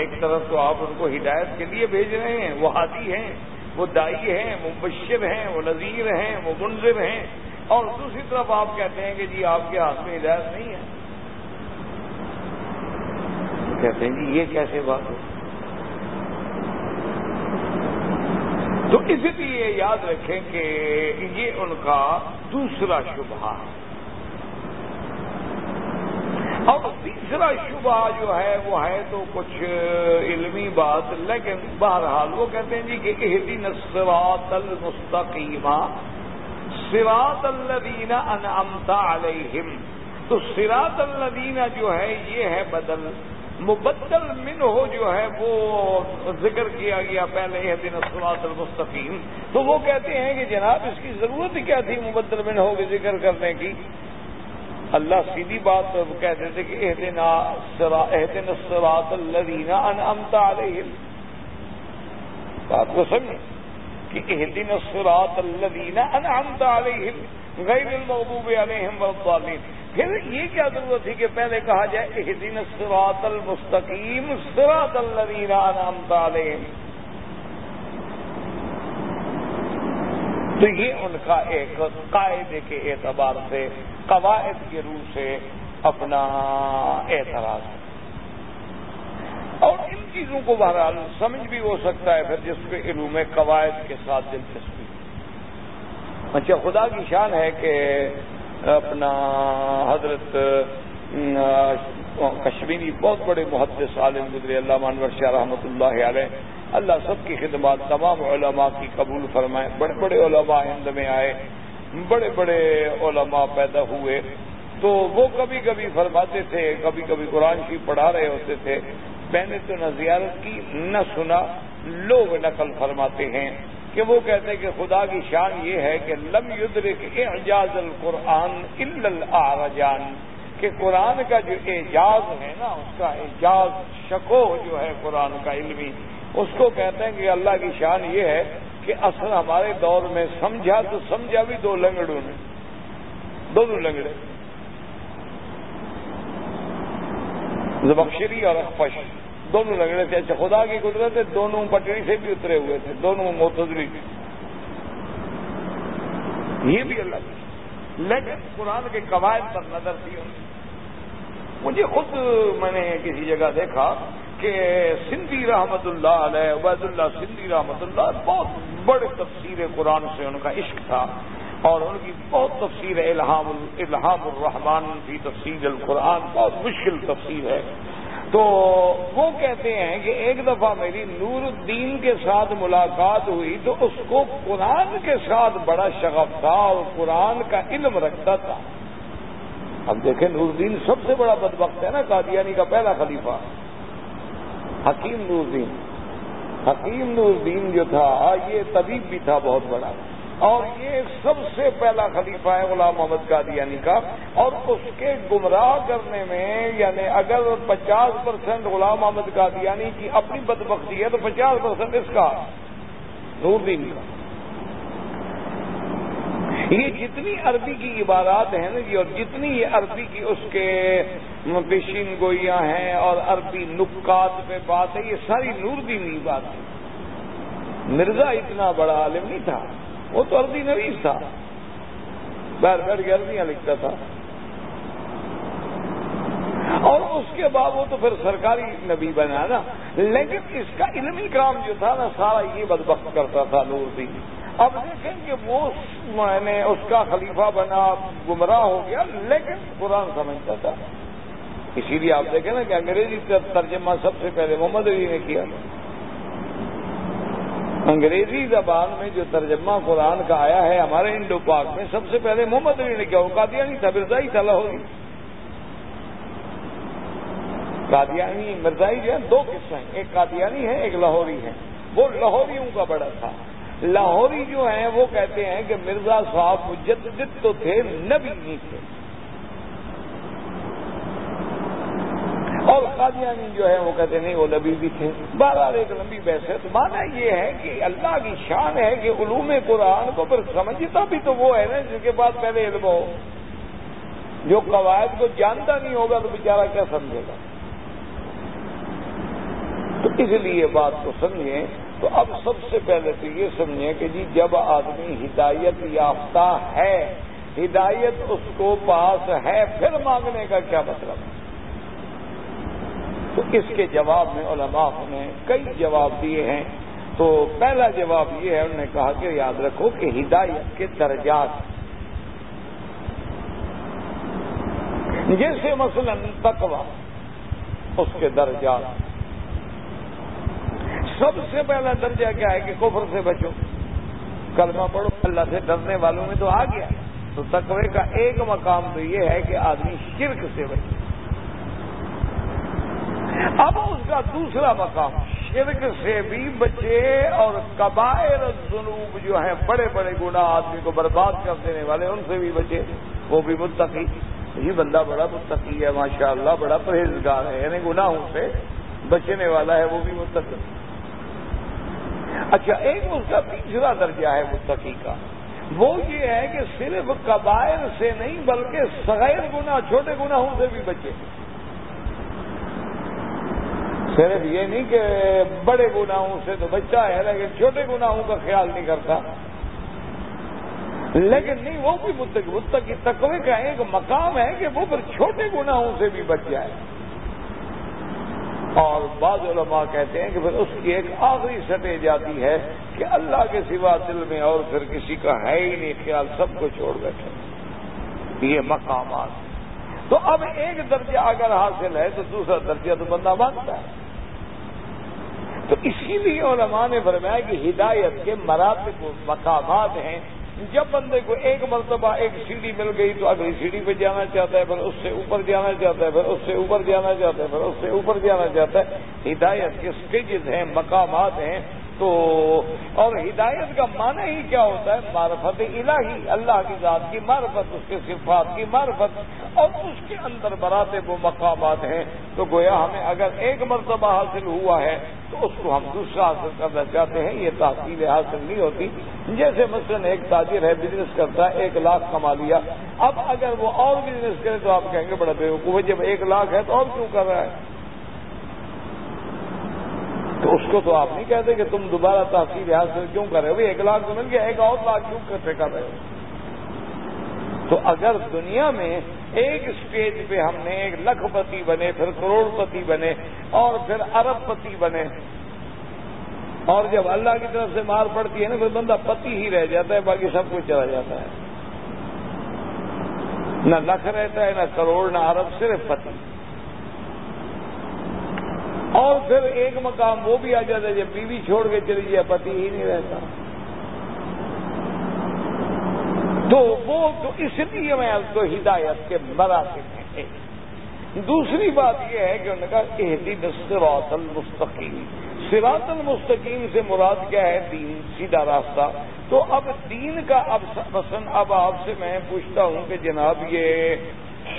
ایک طرف تو آپ ان کو ہدایت کے لیے بھیج رہے ہیں، وہ ہادی ہیں، وہ دائی ہیں، وہ مبشر ہیں، وہ نذیر ہیں، وہ منظر ہیں۔ اور دوسری طرف آپ کہتے ہیں کہ جی آپ کے ہاتھ میں ہدایت نہیں ہے۔ کہتے ہیں جی یہ کیسے بات ہو تو اس لیے یاد رکھیں کہ یہ ان کا دوسرا شبہ ہے۔ اور تیسرا شبہ جو ہے وہ ہے تو کچھ علمی بات، لیکن بہرحال وہ کہتے ہیں جی کہ اہدی نسرات المستقیمہ سراط الدینہ انعمتا علیہم۔ تو سراط الدینہ جو ہے، یہ ہے بدل۔ مبدل من ہو جو ہے وہ ذکر کیا گیا پہلے یہ دن اسرات المستقیم۔ تو وہ کہتے ہیں کہ جناب اس کی ضرورت کیا تھی مبدل من ہو کے ذکر کرنے کی؟ اللہ سیدھی بات کہتے تھے کہ اح دن احدین الدینہ انعمتا علیہم۔ بات کو سمجھیں کہ اح دن اسرات الدینہ انعمتا علیہم۔ غیر المغضوب علیہم والضالین۔ پھر یہ کیا ضرورت تھی کہ پہلے کہا جائے کہ دن سراط المستقیم سراط الذین انعمت علیہم۔ تو یہ ان کا ایک قاعدے کے اعتبار سے، قواعد کے روح سے اپنا اعتراض۔ ہے اور ان چیزوں کو بہرحال سمجھ بھی ہو سکتا ہے، پھر جس کے علوم قواعد کے ساتھ دلچسپی۔ اچھا خدا کی شان ہے کہ اپنا حضرت کشمیری بہت بڑے محدث عالم گزرے اللہ مانور شاہ رحمۃ اللہ علیہ۔ اللہ سب کی خدمات، تمام علماء کی قبول فرمائے۔ بڑے بڑے علماء ہند میں آئے، بڑے بڑے علماء پیدا ہوئے۔ تو وہ کبھی کبھی فرماتے تھے، کبھی کبھی قرآن کی پڑھا رہے ہوتے تھے۔ میں نے تو نہ زیارت کی، نہ سنا، لوگ نقل فرماتے ہیں۔ کہ وہ کہتے ہیں کہ خدا کی شان یہ ہے کہ لم یدرک اعجاز القرآن الا کہ قرآن کا جو اعجاز ہے نا، اس کا اعجاز شکو جو ہے قرآن کا علمی، اس کو کہتے ہیں کہ اللہ کی شان یہ ہے کہ اصل ہمارے دور میں سمجھا تو سمجھا بھی دو لنگڑوں نے، دونوں لنگڑے، زبخشری اور اخفش۔ دونوں لگ رہے تھے۔ اچھا خدا کی قدرت ہے، دونوں پٹری سے بھی اترے ہوئے تھے، دونوں موتری یہ بھی اللہ کی لیکن قرآن کے قواعد پر نظر تھی۔ مجھے خود میں نے کسی جگہ دیکھا کہ سندھی رحمت اللہ علیہ، عبید اللہ سندھی رحمت اللہ بہت بڑے تفسیر قرآن سے ان کا عشق تھا۔ اور ان کی بہت تفسیر ہے الحام الحام الرحمان کی تفسیر القرآن، بہت مشکل تفسیر ہے۔ تو وہ کہتے ہیں کہ ایک دفعہ میری نور الدین کے ساتھ ملاقات ہوئی تو اس کو قرآن کے ساتھ بڑا شغف تھا اور قرآن کا علم رکھتا تھا۔ اب دیکھیں نور الدین سب سے بڑا بدبخت ہے نا، قادیانی کا پہلا خلیفہ۔ حکیم نور الدین۔ حکیم نور الدین جو تھا، یہ طبیب بھی تھا بہت بڑا۔ اور یہ سب سے پہلا خلیفہ ہے غلام محمد قادیانی کا، اور اس کے گمراہ کرنے میں یعنی اگر پچاس پرسینٹ غلام محمد قادیانی کی اپنی بدبختی ہے تو پچاس پرسینٹ اس کا، نور دین کا۔ یہ جتنی عربی کی عبارات ہیں نا جی اور جتنی یہ عربی کی اس کے پیشین گوئیاں ہیں اور عربی نکات پہ بات ہے، یہ ساری نور دینی بات ہے۔ مرزا اتنا بڑا عالم نہیں تھا۔ وہ تو عربی نویز تھا۔ بیٹھ بیٹھ گرمیاں لکھتا تھا۔ اور اس کے بعد وہ تو پھر سرکاری نبی بنا نا۔ لیکن اس کا علمی کام جو تھا نا، سارا یہ بدبخت کرتا تھا نور دی اب دیکھیں کہ وہ میں نے اس کا خلیفہ بنا، گمراہ ہو گیا، لیکن قرآن سمجھتا تھا۔ اسی لیے آپ دیکھیں نا کہ انگریزی ترجمہ سب سے پہلے محمد علی نے کیا۔ انگریزی زبان میں جو ترجمہ قرآن کا آیا ہے، ہمارے انڈو پاک میں سب سے پہلے محمد علی نے کیا، وہ قادیانی تھا، مرزائی تھا، لاہوری۔ قادیانی، مرزائی جو ہے، دو قسم ہیں، ایک قادیانی ہے، ایک لاہوری ہے۔ وہ لاہوریوں کا بڑا تھا۔ لاہوری جو ہیں، وہ کہتے ہیں کہ مرزا صاحب مجدد تو تھے، نبی نہیں تھے۔ اور قادیانی جو ہے وہ کہتے نہیں، وہ نبی بھی تھے۔ بہرحال ایک لمبی بحث ہے۔ تو مانا یہ ہے کہ اللہ کی شان ہے کہ علوم قرآن کو پھر سمجھتا بھی تو وہ ہے نا، جس کے بعد پہلے علم ہو۔ جو قواعد کو جانتا نہیں ہوگا تو بیچارہ کیا سمجھے گا؟ تو اس لیے بات کو سمجھیں۔ تو اب سب سے پہلے تو یہ سمجھیں کہ جی جب آدمی ہدایت یافتہ ہے، ہدایت اس کو پاس ہے، پھر مانگنے کا کیا مطلب؟ ہے تو اس کے جواب میں علماء نے کئی جواب دیے ہیں۔ تو پہلا جواب یہ ہے، انہوں نے کہا کہ یاد رکھو کہ ہدایت کے درجات جیسے مثلا تقوا اس کے درجات۔ سب سے پہلا درجہ کیا ہے کہ کفر سے بچو۔ کلمہ پڑھو، اللہ سے ڈرنے والوں میں تو آ گیا۔ تو تقوی کا ایک مقام تو یہ ہے کہ آدمی شرک سے بچے۔ اب اس کا دوسرا مقام، شرک سے بھی بچے اور قبائر جنوب جو ہیں، بڑے بڑے گناہ آدمی کو برباد کر دینے والے، ان سے بھی بچے، وہ بھی متقی۔ یہ بندہ بڑا متقی ہے ماشاء اللہ بڑا پرہیزگار ہے یعنی گناہوں سے بچنے والا ہے، وہ بھی متقی۔ اچھا ایک اس کا تیسرا درجہ ہے متقی کا۔ وہ یہ ہے کہ صرف قبائر سے نہیں، بلکہ سغیر گنا چھوٹے گناہوں سے بھی بچے۔ صرف یہ نہیں کہ بڑے گناہوں سے تو بچہ ہے، لیکن چھوٹے گناہوں کا خیال نہیں کرتا۔ لیکن نہیں، وہ بھی متقی متقی تقوی کا ایک مقام ہے کہ وہ پھر چھوٹے گناہوں سے بھی بچ جائے۔ اور بعض علماء کہتے ہیں کہ پھر اس کی ایک آخری سٹے جاتی ہے کہ اللہ کے سوا دل میں اور پھر کسی کا ہے ہی نہیں، خیال سب کو چھوڑ بیٹھے۔ یہ مقامات۔ تو اب ایک درجہ اگر حاصل ہے تو دوسرا درجہ تو بندہ مانگتا ہے۔ تو اسی لیے علماء نے فرمایا کہ ہدایت کے مراتب مقامات ہیں۔ جب بندے کو ایک مرتبہ ایک سیڑھی مل گئی تو اگلی سیڑھی پہ جانا چاہتا ہے، پھر اس سے اوپر جانا چاہتا ہے، پھر اس سے اوپر جانا چاہتا ہے، پھر اس سے اوپر جانا چاہتا ہے۔ ہدایت کے سٹیجز ہیں، مقامات ہیں۔ تو اور ہدایت کا معنی ہی کیا ہوتا ہے؟ معرفت الہی، اللہ کی ذات کی معرفت، اس کے صفات کی معرفت، اور اس کے اندر براتے وہ مقامات ہیں۔ تو گویا ہمیں اگر ایک مرتبہ حاصل ہوا ہے، تو اس کو ہم دوسرا حاصل کرنا چاہتے ہیں۔ یہ تحصیل حاصل نہیں ہوتی۔ جیسے مثلاً ایک تاجر ہے بزنس کرتا ہے، ایک لاکھ کما لیا۔ اب اگر وہ اور بزنس کرے تو آپ کہیں گے، بڑا بے وقوف جب ایک لاکھ ہے تو اور کیوں کر رہا ہے؟ تو اس کو تو آپ نہیں کہتے کہ تم دوبارہ تحصیل حاصل کیوں کر رہے ہو؟ ایک لاکھ تو مل گیا، ایک اور لاکھ کیوں کرتے کر رہے ہو؟ تو اگر دنیا میں ایک اسٹیج پہ ہم نے ایک لکھ پتی بنے، پھر کروڑ پتی بنے اور پھر ارب پتی بنے، اور جب اللہ کی طرف سے مار پڑتی ہے نا، پھر بندہ پتی ہی رہ جاتا ہے، باقی سب کچھ چلا جاتا ہے۔ نہ لکھ رہتا ہے، نہ کروڑ، نہ ارب، صرف پتی۔ اور پھر ایک مقام وہ بھی آ جاتا ہے جب بیوی چھوڑ کے چلی جائے، پتی ہی نہیں رہتا۔ تو وہ تو اس لیے میں اس کو ہدایت کے مراسم ہیں۔ دوسری بات یہ ہے کہ انہوں نے کہا احدین سراط المستقیم۔ سراط المستقیم سے مراد کیا ہے؟ دین، سیدھا راستہ۔ تو اب دین کا اب مثلاً اب آپ سے میں پوچھتا ہوں کہ جناب یہ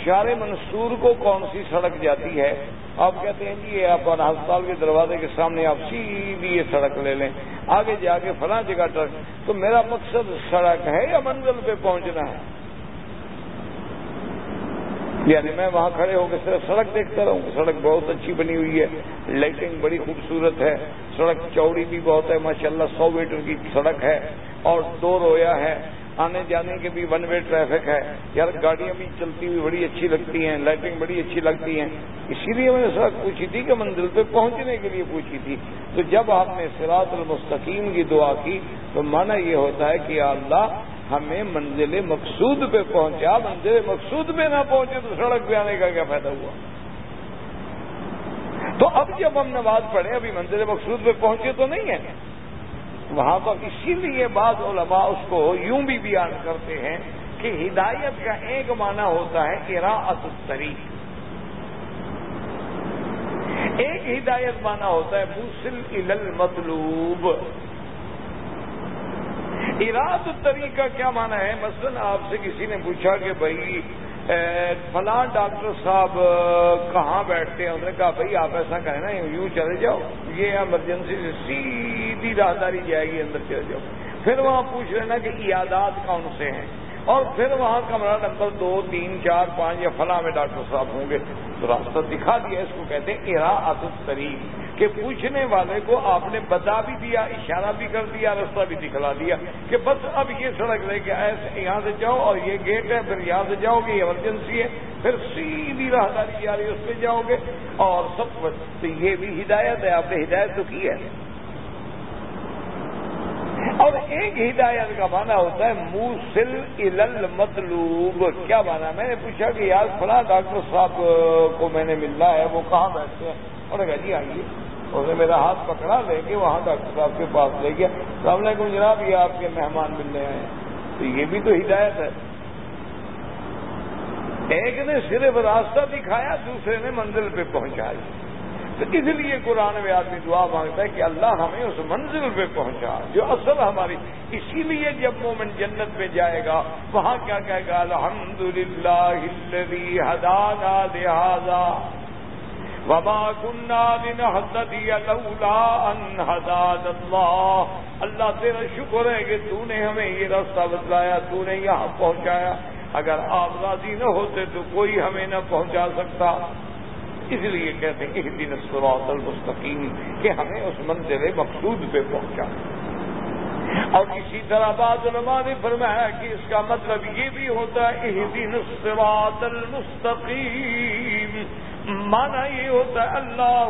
شار منصور کو کون سی سڑک جاتی ہے؟ آپ کہتے ہیں جی یہ آپ ہسپتال کے دروازے کے سامنے آپ سیدھی یہ سڑک لے لیں۔ آگے جا کے فلاں جگہ ٹرک۔ تو میرا مقصد سڑک ہے یا منزل پہ پہنچنا ہے؟ یعنی میں وہاں کھڑے ہو کے صرف سڑک دیکھتا رہوں۔ سڑک بہت اچھی بنی ہوئی ہے۔ لائٹنگ بڑی خوبصورت ہے۔ سڑک چوڑی بھی بہت ہے۔ ماشاءاللہ سو میٹر کی سڑک ہے اور دو رویا ہے۔ آنے جانے کے بھی ون وے ٹریفک ہے۔ یار گاڑیاں بھی چلتی ہوئی بڑی اچھی لگتی ہیں لائٹنگ بڑی اچھی لگتی ہیں۔ اسی لیے میں نے سڑک پوچھی تھی کہ منزل پہ پہنچنے کے لیے پوچھی تھی۔ تو جب آپ نے سراط المستقیم کی دعا کی تو مانا یہ ہوتا ہے کہ اللہ، ہمیں منزل مقصود پہ پہنچا۔ منزل مقصود پہ نہ پہنچے تو سڑک پہ آنے کا کیا فائدہ ہوا؟ تو اب جب ہم نماز پڑھیں، ابھی منزل مقصود پہ پہنچے تو نہیں ہے۔ وہاں پر اسی لیے بعض علماء اس کو یوں بھی بیان کرتے ہیں کہ ہدایت کا ایک معنی ہوتا ہے اراعت الطریق۔ ایک ہدایت مانا ہوتا ہے موسل المطلوب۔ اراد الطریقہ کیا مانا ہے؟ مثلا آپ سے کسی نے پوچھا کہ بھائی فلاں ڈاکٹر صاحب، کہاں بیٹھتے ہیں؟ انہوں نے کہا، بھائی، آپ ایسا کریں نا، یوں چلے جاؤ، یہ ایمرجنسی سے سیدھی راہداری جائے گی، اندر چلے جاؤ۔ پھر وہاں پوچھ لینا کہ ایادات کون سے ہیں؟ اور پھر وہاں کمرہ نمبر دو، تین، چار، پانچ، یا فلاں میں ڈاکٹر صاحب ہوں گے۔ تو راستہ دکھا دیا، اس کو کہتے ہیں، ارا الطریق کہ پوچھنے والے کو آپ نے بتا بھی دیا، اشارہ بھی کر دیا، راستہ بھی دکھلا دیا کہ بس اب یہ سڑک لے کے ایسے یہاں سے جاؤ اور یہ گیٹ ہے، پھر یہاں سے جاؤ گے، یہ ایمرجنسی ہے، پھر سیدھی راہداری جا رہی ہے، اس پہ جاؤ گے اور سب تو یہ بھی ہدایت ہے، آپ نے ہدایت تو کی ہے۔ اور ایک ہدایت کا مانا ہوتا ہے موسل الل مطلوب کیا مانا میں نے پوچھا کہ یار فلاں ڈاکٹر صاحب کو میں نے ملنا ہے، وہ کہاں بیٹھتے ہیں؟ انہوں نے کہا جی آئیے۔ اس نے میرا ہاتھ پکڑا، لے کے وہاں ڈاکٹر صاحب کے پاس لے گیا۔ السلام علیکم جناب، یہ آپ کے مہمان ملنے آئے ہیں۔ تو یہ بھی تو ہدایت ہے۔ ایک نے صرف راستہ دکھایا، دوسرے نے منزل پہ پہنچایا تو اس لیے قرآن میں آدمی دعا مانگتا ہے کہ اللہ ہمیں اس منزل پہ پہنچا، جو اصل ہماری۔ اسی لیے جب مومن جنت میں جائے گا، وہاں کیا کہے گا؟ الحمد للہ ہدانا لہذا وبا کنہ دن لولا ان حداد اللہ اللہ تیرا شکر ہے کہ تو نے ہمیں یہ راستہ بدلایا تو نے یہاں پہنچایا۔ اگر آپ راضی نہ ہوتے تو کوئی ہمیں نہ پہنچا سکتا۔ اس لیے کہتے ہیں کہ دن سراط المستقیم، کہ ہمیں اس منزل مقصود پہ پہنچا۔ اور اسی طرح بعض علماء نے فرمایا کہ اس کا مطلب یہ بھی ہوتا ہے دن سراط المستقیم۔ مانا یہ ہوتا ہے اللہ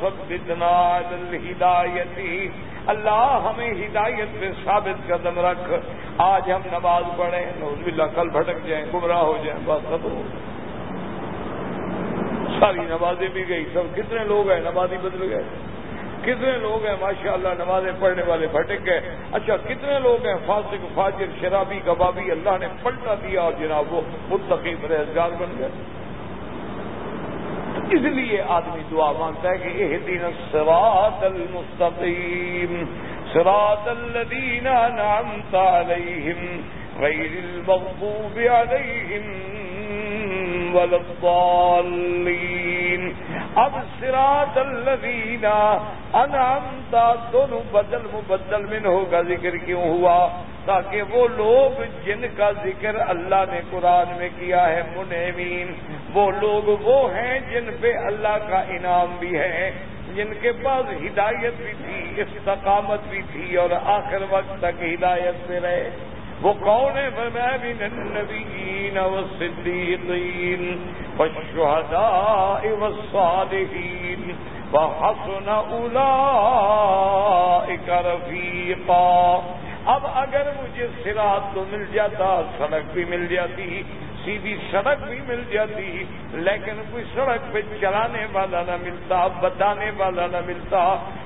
ثبتنا ہدایتی اللہ ہمیں ہدایت پہ ثابت قدم رکھ۔ آج ہم نماز پڑھیں نوز باللہ، کل بھٹک جائیں، گمراہ ہو جائیں، بس ختم ہو ساری نمازیں بھی گئی۔ سب کتنے لوگ ہیں، نمازی بدل گئے۔ کتنے لوگ ہیں ماشاء اللہ نمازیں پڑھنے والے بھٹک گئے۔ اچھا کتنے لوگ ہیں، فاسق، فاجر، شرابی، کبابی، اللہ نے پلٹا دیا اور جناب وہ متقیب رہزگار بن گئے۔ اس لیے آدمی دعا مانگتا ہے کہ یہ دن سرات المستقیم. سرات الدین نعمت علیہم غیر المغضوب علیہم والضالین اب سراط الذین انعمتا دونوں بدل مبدل من ہوگا، ذکر کیوں ہوا؟ تاکہ وہ لوگ جن کا ذکر اللہ نے قرآن میں کیا ہے منعمین وہ لوگ وہ ہیں جن پہ اللہ کا انعام بھی ہے، جن کے پاس ہدایت بھی تھی، استقامت بھی تھی اور آخر وقت تک ہدایت پہ رہے۔ وہ کون ہے؟ میں بھی النبیین والصدیقین والشہداء والصالحین۔ وحسن اولئک رفیقا۔ اب اگر مجھے سراط تو مل جاتا، سڑک بھی مل جاتی، سیدھی سڑک بھی مل جاتی، لیکن کوئی سڑک پہ چلانے والا نہ ملتا، بتانے والا نہ ملتا،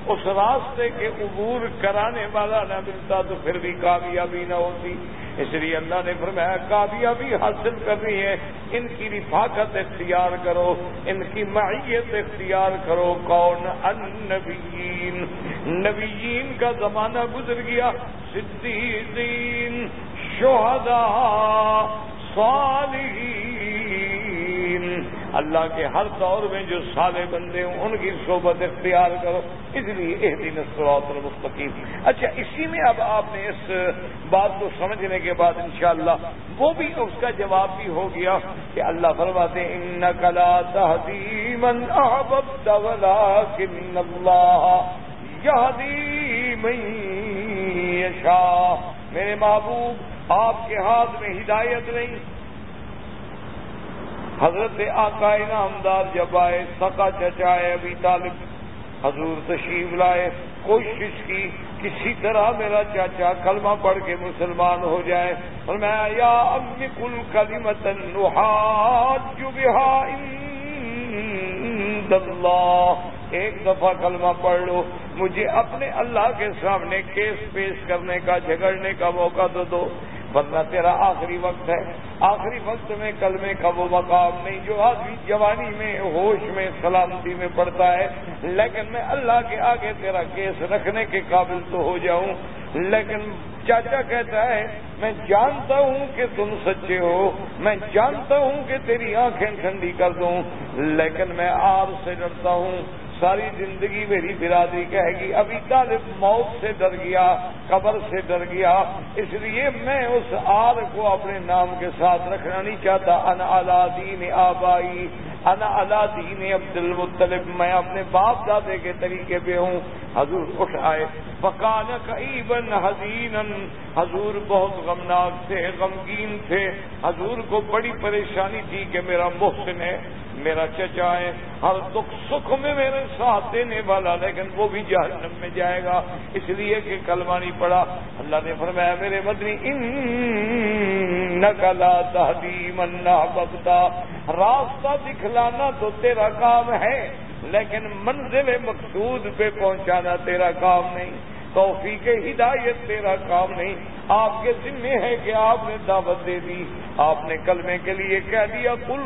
اس راستے کے عبور کرانے والا نہ ملتا تو پھر بھی کامیابی نہ ہوتی۔ اس لیے اللہ نے فرمایا کامیابی حاصل کرنی ہے۔ ان کی رفاقت اختیار کرو، ان کی معیت اختیار کرو۔ کون؟ النبیین۔ نبیین کا زمانہ گزر گیا۔ صدیقین، شہداء، صالحین۔ اللہ کے ہر دور میں جو سالے بندے ہوں، ان کی صحبت اختیار کرو۔ اس لیے ایک دن سروت المستقیم۔ اچھا اسی میں اب آپ نے اس بات کو سمجھنے کے بعد انشاءاللہ وہ بھی اس کا جواب بھی ہو گیا کہ اللہ فرماتے ان کلا تحدیم اللہ میرے محبوب، آپ کے ہاتھ میں ہدایت نہیں۔ حضرت آقا نامدار جب آئے سکا چچائے ابھی طالب، حضور تشریف لائے، کوشش کی کسی طرح میرا چاچا کلمہ پڑھ کے مسلمان ہو جائے۔ اور میں یا ابھی کل کلی متن ایک دفعہ کلمہ پڑھ لو، مجھے اپنے اللہ کے سامنے کیس پیش کرنے کا، جھگڑنے کا موقع تو دو۔ ورنہ تیرا آخری وقت ہے۔ آخری وقت میں کلمے کا وہ مقام نہیں جو آدمی جوانی میں، ہوش میں، سلامتی میں پڑتا ہے۔ لیکن میں اللہ کے آگے تیرا کیس رکھنے کے قابل تو ہو جاؤں۔ لیکن چاچا کہتا ہے، میں جانتا ہوں کہ تم سچے ہو۔ میں جانتا ہوں کہ تیری آنکھیں ٹھنڈی کر دوں۔ لیکن میں آپ سے ڈرتا ہوں۔ ساری زندگی میری برادری کہے گی، ابھی طالب موت سے ڈر گیا، قبر سے ڈر گیا، اس لیے میں اس آر کو اپنے نام کے ساتھ رکھنا نہیں چاہتا۔ ان دین آبائی، انا دین عبد المطلب میں اپنے باپ دادے کے طریقے پہ ہوں۔ حضور اٹھ آئے۔ پکان قیبن حزین حضور بہت غمناک تھے، غمگین تھے۔ حضور کو بڑی پریشانی تھی کہ میرا محسن ہے، میرا چچا ہے، ہر دکھ سکھ میں میرے ساتھ دینے والا، لیکن وہ بھی جہنم میں جائے گا۔ اس لیے کہ کلمہ نہیں پڑا اللہ نے فرمایا، میرے مدنی ان نقلا تحدیم بگتا راستہ دکھلانا تو تیرا کام ہے، لیکن منزل مقصود پہ پہنچانا تیرا کام نہیں۔ توفیق ہدایت تیرا کام نہیں۔ آپ کے ذمے ہے کہ آپ نے دعوت دے دی۔ آپ نے کلمے کے لیے کہہ دیا کل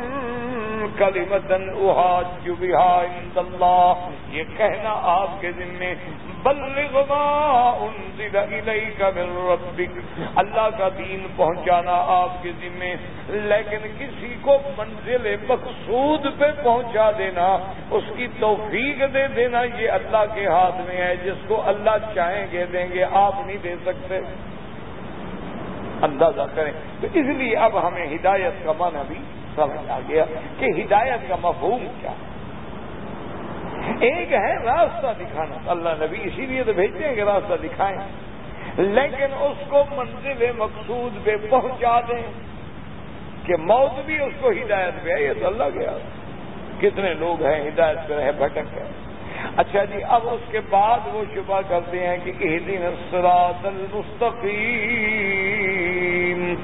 کلیمتن احاج بہا عند اللہ۔ یہ کہنا آپ کے ذمے، بلغ ما انزل الیک من ربک۔ اللہ کا دین پہنچانا آپ کے ذمے، لیکن کسی کو منزل مقصود پہ پہنچا دینا، اس کی توفیق دے دینا یہ اللہ کے ہاتھ میں ہے۔ جس کو اللہ چاہیں گے، دیں گے، آپ نہیں دے سکتے۔ اندازہ کریں۔ تو اس لیے اب ہمیں ہدایت کا معنی بھی سمجھ آ گیا کہ ہدایت کا مفہوم کیا ایک ہے راستہ دکھانا۔ اللہ نبی اسی لیے تو بھیجتے ہیں کہ راستہ دکھائیں۔ لیکن اس کو منزل مقصود پہ پہنچا دیں کہ موت بھی اس کو ہدایت پہ ہے۔ یہ تو اللہ گیا ہاں۔ کتنے لوگ ہیں ہدایت پہ رہے، بھٹک گئے۔ اچھا جی اب اس کے بعد وہ شبہ کرتے ہیں کہ دن سرات المستقیم۔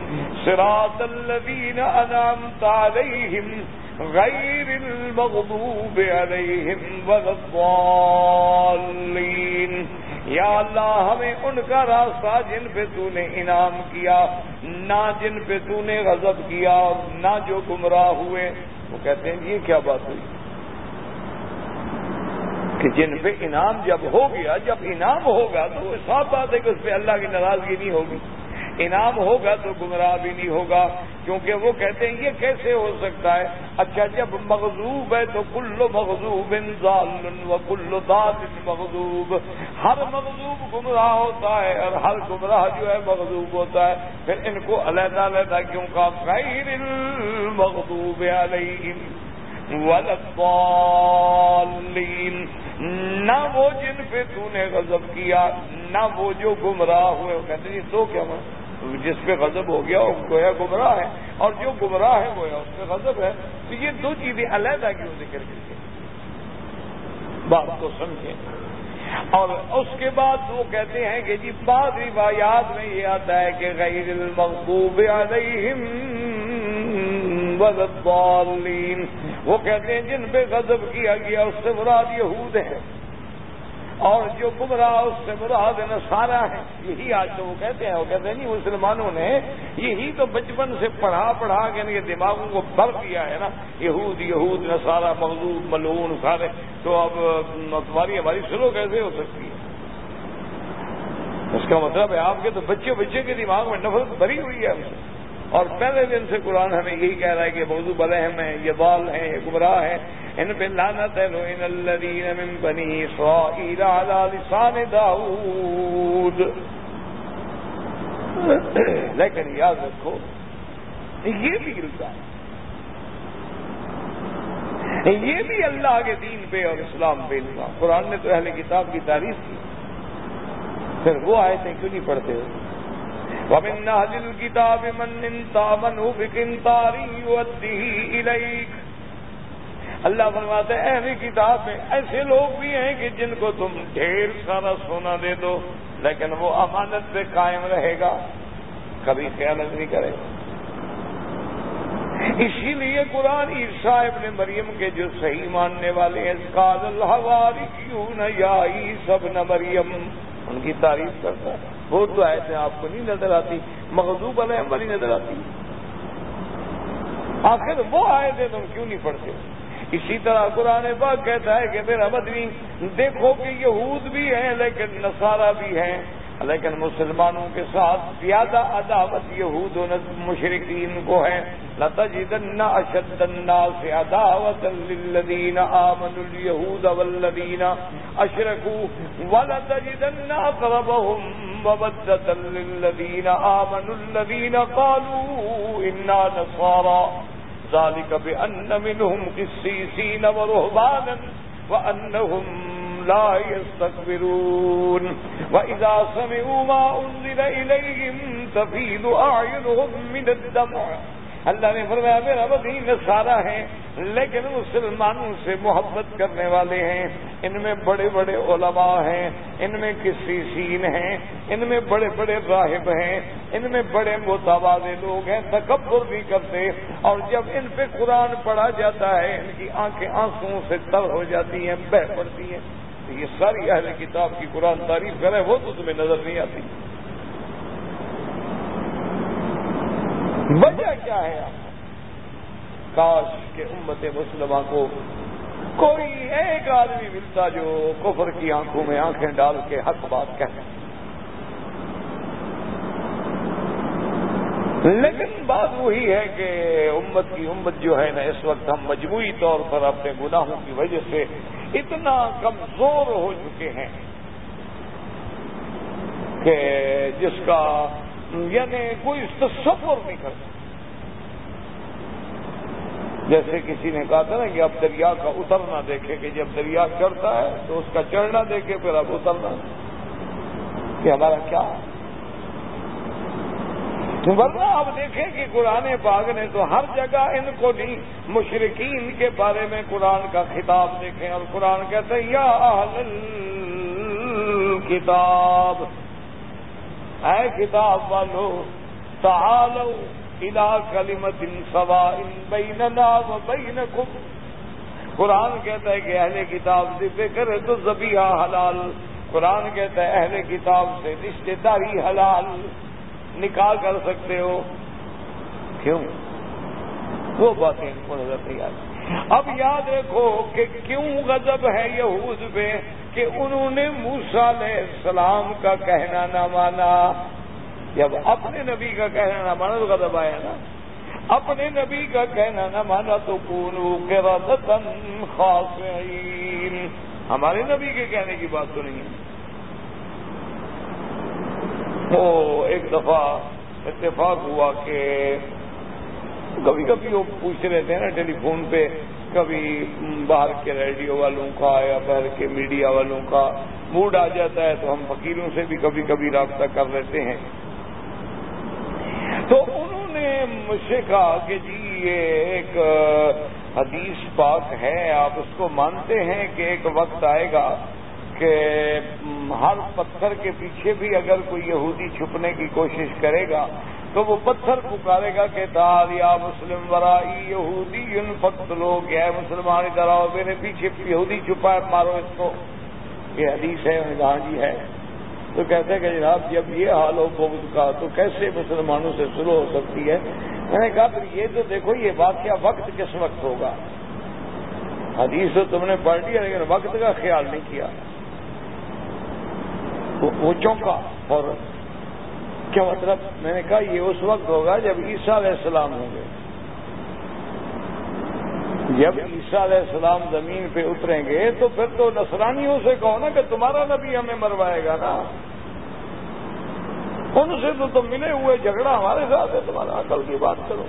سراط الذین انعمت علیہم غیر المغضوب علیہم والضالین یا اللہ، ہمیں ان کا راستہ جن پہ تو نے انعام کیا، نہ جن پہ تو نے غضب کیا، نہ جو گمراہ ہوئے۔ وہ کہتے ہیں، یہ کیا بات ہوئی؟ کہ جن پہ انعام جب ہو گیا، جب انعام ہوگا تو وہ صاف بات ہے کہ اس پہ اللہ کی ناراضگی نہیں ہوگی۔ انعام ہوگا تو گمراہ بھی نہیں ہوگا، کیونکہ وہ کہتے ہیں یہ کیسے ہو سکتا ہے؟ اچھا جب مغزوب ہے تو کلو مغزوب و کلو دال مغزوب ہر مغزوب گمراہ ہوتا ہے اور ہر گمراہ جو ہے مغزوب ہوتا ہے۔ پھر ان کو علیحدہ علیحدہ کیوں کا خیر مغزوب علیہم والضالین نہ وہ جن پہ تو نے غضب کیا، نہ وہ جو گمراہ ہوئے، وہ کہتے ہیں دو کیا مطلب؟ جس پہ غضب ہو گیا وہ گویا گمراہ ہے اور جو گمراہ ہے گویا اس پہ غضب ہے۔ تو یہ دو چیزیں علیحدہ کیوں ذکر کر کے۔ بات کو سمجھیں۔ اور اس کے بعد وہ کہتے ہیں کہ جی بعض روایات میں یہ آتا ہے کہ غیر المغضوب علیہم وہ کہتے ہیں جن پہ غضب کیا گیا، اس سے مراد یہود ہے۔ اور جو گمراہ اس سے مراد نسارا ہے یہی آج تو وہ کہتے ہیں، وہ کہتے ہیں نہیں مسلمانوں نے یہی تو بچپن سے پڑھا پڑھا کے ان کے دماغوں کو بھر دیا ہے نا۔ یہود یہود نسارا مغلوب ملون سارے۔ تو اب تمہاری ہماری سلو کیسے ہو سکتی ہے؟ اس کا مطلب ہے آپ کے تو بچے بچے کے دماغ میں نفرت بھری ہوئی ہے ہم سے۔ اور پہلے دن سے قرآن ہمیں یہی کہہ رہا ہے کہ موضوع بلحم ہے یہ بال ہیں، یہ گمراہ ہے ان پہ لانت ہے ان الذین من بنی اسرائیل علی لسان داؤد۔ لیکن یاد رکھو، یہ بھی الزام یہ بھی اللہ کے دین پہ اور اسلام پہ الزام۔ قرآن نے تو اہل کتاب کی تعریف کی۔ پھر وہ آئے تھے کیوں نہیں پڑھتے؟ ہو ومن أهل الكتاب من تامنه بكنتار يؤديه إليك اللہ فرماتے ہیں، اہلی کتاب میں ایسے لوگ بھی ہیں کہ جن کو تم ڈھیر سارا سونا دے دو، لیکن وہ امانت پہ قائم رہے گا، کبھی خیالت نہیں کرے گا۔ اسی لیے قرآن عیسیٰ ابن مریم کے جو صحیح ماننے والے ہیں کال الحواری کیوں نہ یا سب نہ مریم، ان کی تعریف کرتا ہے۔ وہ تو ایسے آپ کو نہیں نظر آتی، مغضوب علیہ والی نظر آتی۔ آخر وہ آئے تھے، تم کیوں نہیں پڑھتے؟ اسی طرح قرآن پاک کہتا ہے کہ میرا مدنی، دیکھو کہ یہود بھی ہیں، لیکن نصارہ بھی ہیں۔ لیکن مسلمانوں کے ساتھ زیادہ عداوت یہود و مشرقین کو ہے۔ لتجدن اشد الناس عداوت للذین آمنوا اليهود والذین اشركوا ولتجدن اقربهم مودة للذین آمنوا الذین قالوا انا نصارى ذلك بأن منهم قسيسين ورهبانا وأنهم لا يستكبرون. وإذا سمعوا ما أنزل إليهم تفيد أعينهم من الدمع. اللہ نے فرمایا، میرا بدین سارا ہے لیکن مسلمانوں سے محبت کرنے والے ہیں۔ ان میں بڑے بڑے علماء ہیں، ان میں کسی سین ہیں، ان میں بڑے بڑے راہب ہیں، ان میں بڑے متبادل لوگ ہیں، تکبر بھی کرتے۔ اور جب ان پہ قرآن پڑھا جاتا ہے، ان کی آنکھیں آنسو سے تر ہو جاتی ہیں، بہ پڑتی ہیں۔ تو یہ ساری اہل کتاب کی قرآن تعریف کرے وہ تو تمہیں نظر نہیں آتی۔ وجہ کیا ہے آپ؟ کاش کے امت مسلمہ کو کوئی ایک آدمی ملتا جو کفر کی آنکھوں میں آنکھیں ڈال کے حق بات کہتا لیکن بات وہی ہے کہ امت کی امت جو ہے نا، اس وقت ہم مجموعی طور پر اپنے گناہوں کی وجہ سے اتنا کمزور ہو چکے ہیں کہ جس کا یعنی کوئی تصور نہیں کرتا جیسے کسی نے کہا تھا نا کہ اب دریا کا اترنا دیکھے کہ جب دریا چڑھتا ہے تو اس کا چڑھنا دیکھے، پھر اب اترنا۔ کہ ہمارا کیا ورنہ آپ دیکھیں کہ قرآن پاک نے تو ہر جگہ ان کو نہیں مشرقین کے بارے میں قرآن کا خطاب دیکھیں۔ اور قرآن کہتے ہیں یا اہل کتاب اے کتاب والو، تعالو الى کلمت سواء بیننا و بینکم۔ قرآن کہتا ہے کہ اہل کتاب سے فکر ہے تو زبیہ حلال، قرآن کہتا ہے اہل کتاب سے رشتے داری حلال۔ نکاح کر سکتے ہو۔ کیوں؟ وہ باتیں ان کو نظر نہیں آتی۔ اب یاد رکھو کہ کیوں غضب ہے یہود پہ؟ کہ انہوں نے موسا علیہ السلام کا کہنا نہ مانا۔ جب اپنے نبی کا کہنا نہ مانا تو غضب آیا نا۔ اپنے نبی کا کہنا نہ مانا تو کونو خاص ہمارے نبی کے کہنے کی بات تو نہیں ہے۔ وہ ایک دفعہ اتفاق ہوا کہ کبھی کبھی وہ پوچھتے رہتے ہیں نا ٹیلی فون پہ کبھی باہر کے ریڈیو والوں کا یا باہر کے میڈیا والوں کا موڈ آ جاتا ہے تو ہم فقیروں سے بھی کبھی کبھی رابطہ کر لیتے ہیں۔ تو انہوں نے مجھ سے کہا کہ جی یہ ایک حدیث پاک ہے، آپ اس کو مانتے ہیں کہ ایک وقت آئے گا کہ ہر پتھر کے پیچھے بھی اگر کوئی یہودی چھپنے کی کوشش کرے گا تو وہ پتھر پکارے گا کہ تار یا مسلم ورائی یہودی ان فخت لوگ ہے مسلمان ادھر آؤ، میرے پیچھے یہودی چھپا ہے، مارو اس کو۔ یہ حدیث ہے کہاں جی ہے۔ تو کہتے کہ جناب، جب یہ حال ہو بغض کا، تو کیسے مسلمانوں سے شروع ہو سکتی ہے؟ میں نے کہا، پھر یہ تو دیکھو، یہ واقعہ وقت کس وقت ہوگا؟ حدیث تو تم نے پڑھ لیا لیکن وقت کا خیال نہیں کیا۔ وہ چونکا اور کیا مطلب؟ میں نے کہا یہ اس وقت ہوگا جب عیسیٰ علیہ السلام ہوں گے۔ جب عیسیٰ علیہ السلام زمین پہ اتریں گے تو پھر تو نصرانیوں سے کہو نا کہ تمہارا نبی ہمیں مروائے گا نا۔ ان سے تو تم ملے ہوئے جھگڑا ہمارے ساتھ ہے، تمہارا عقل کی بات کرو۔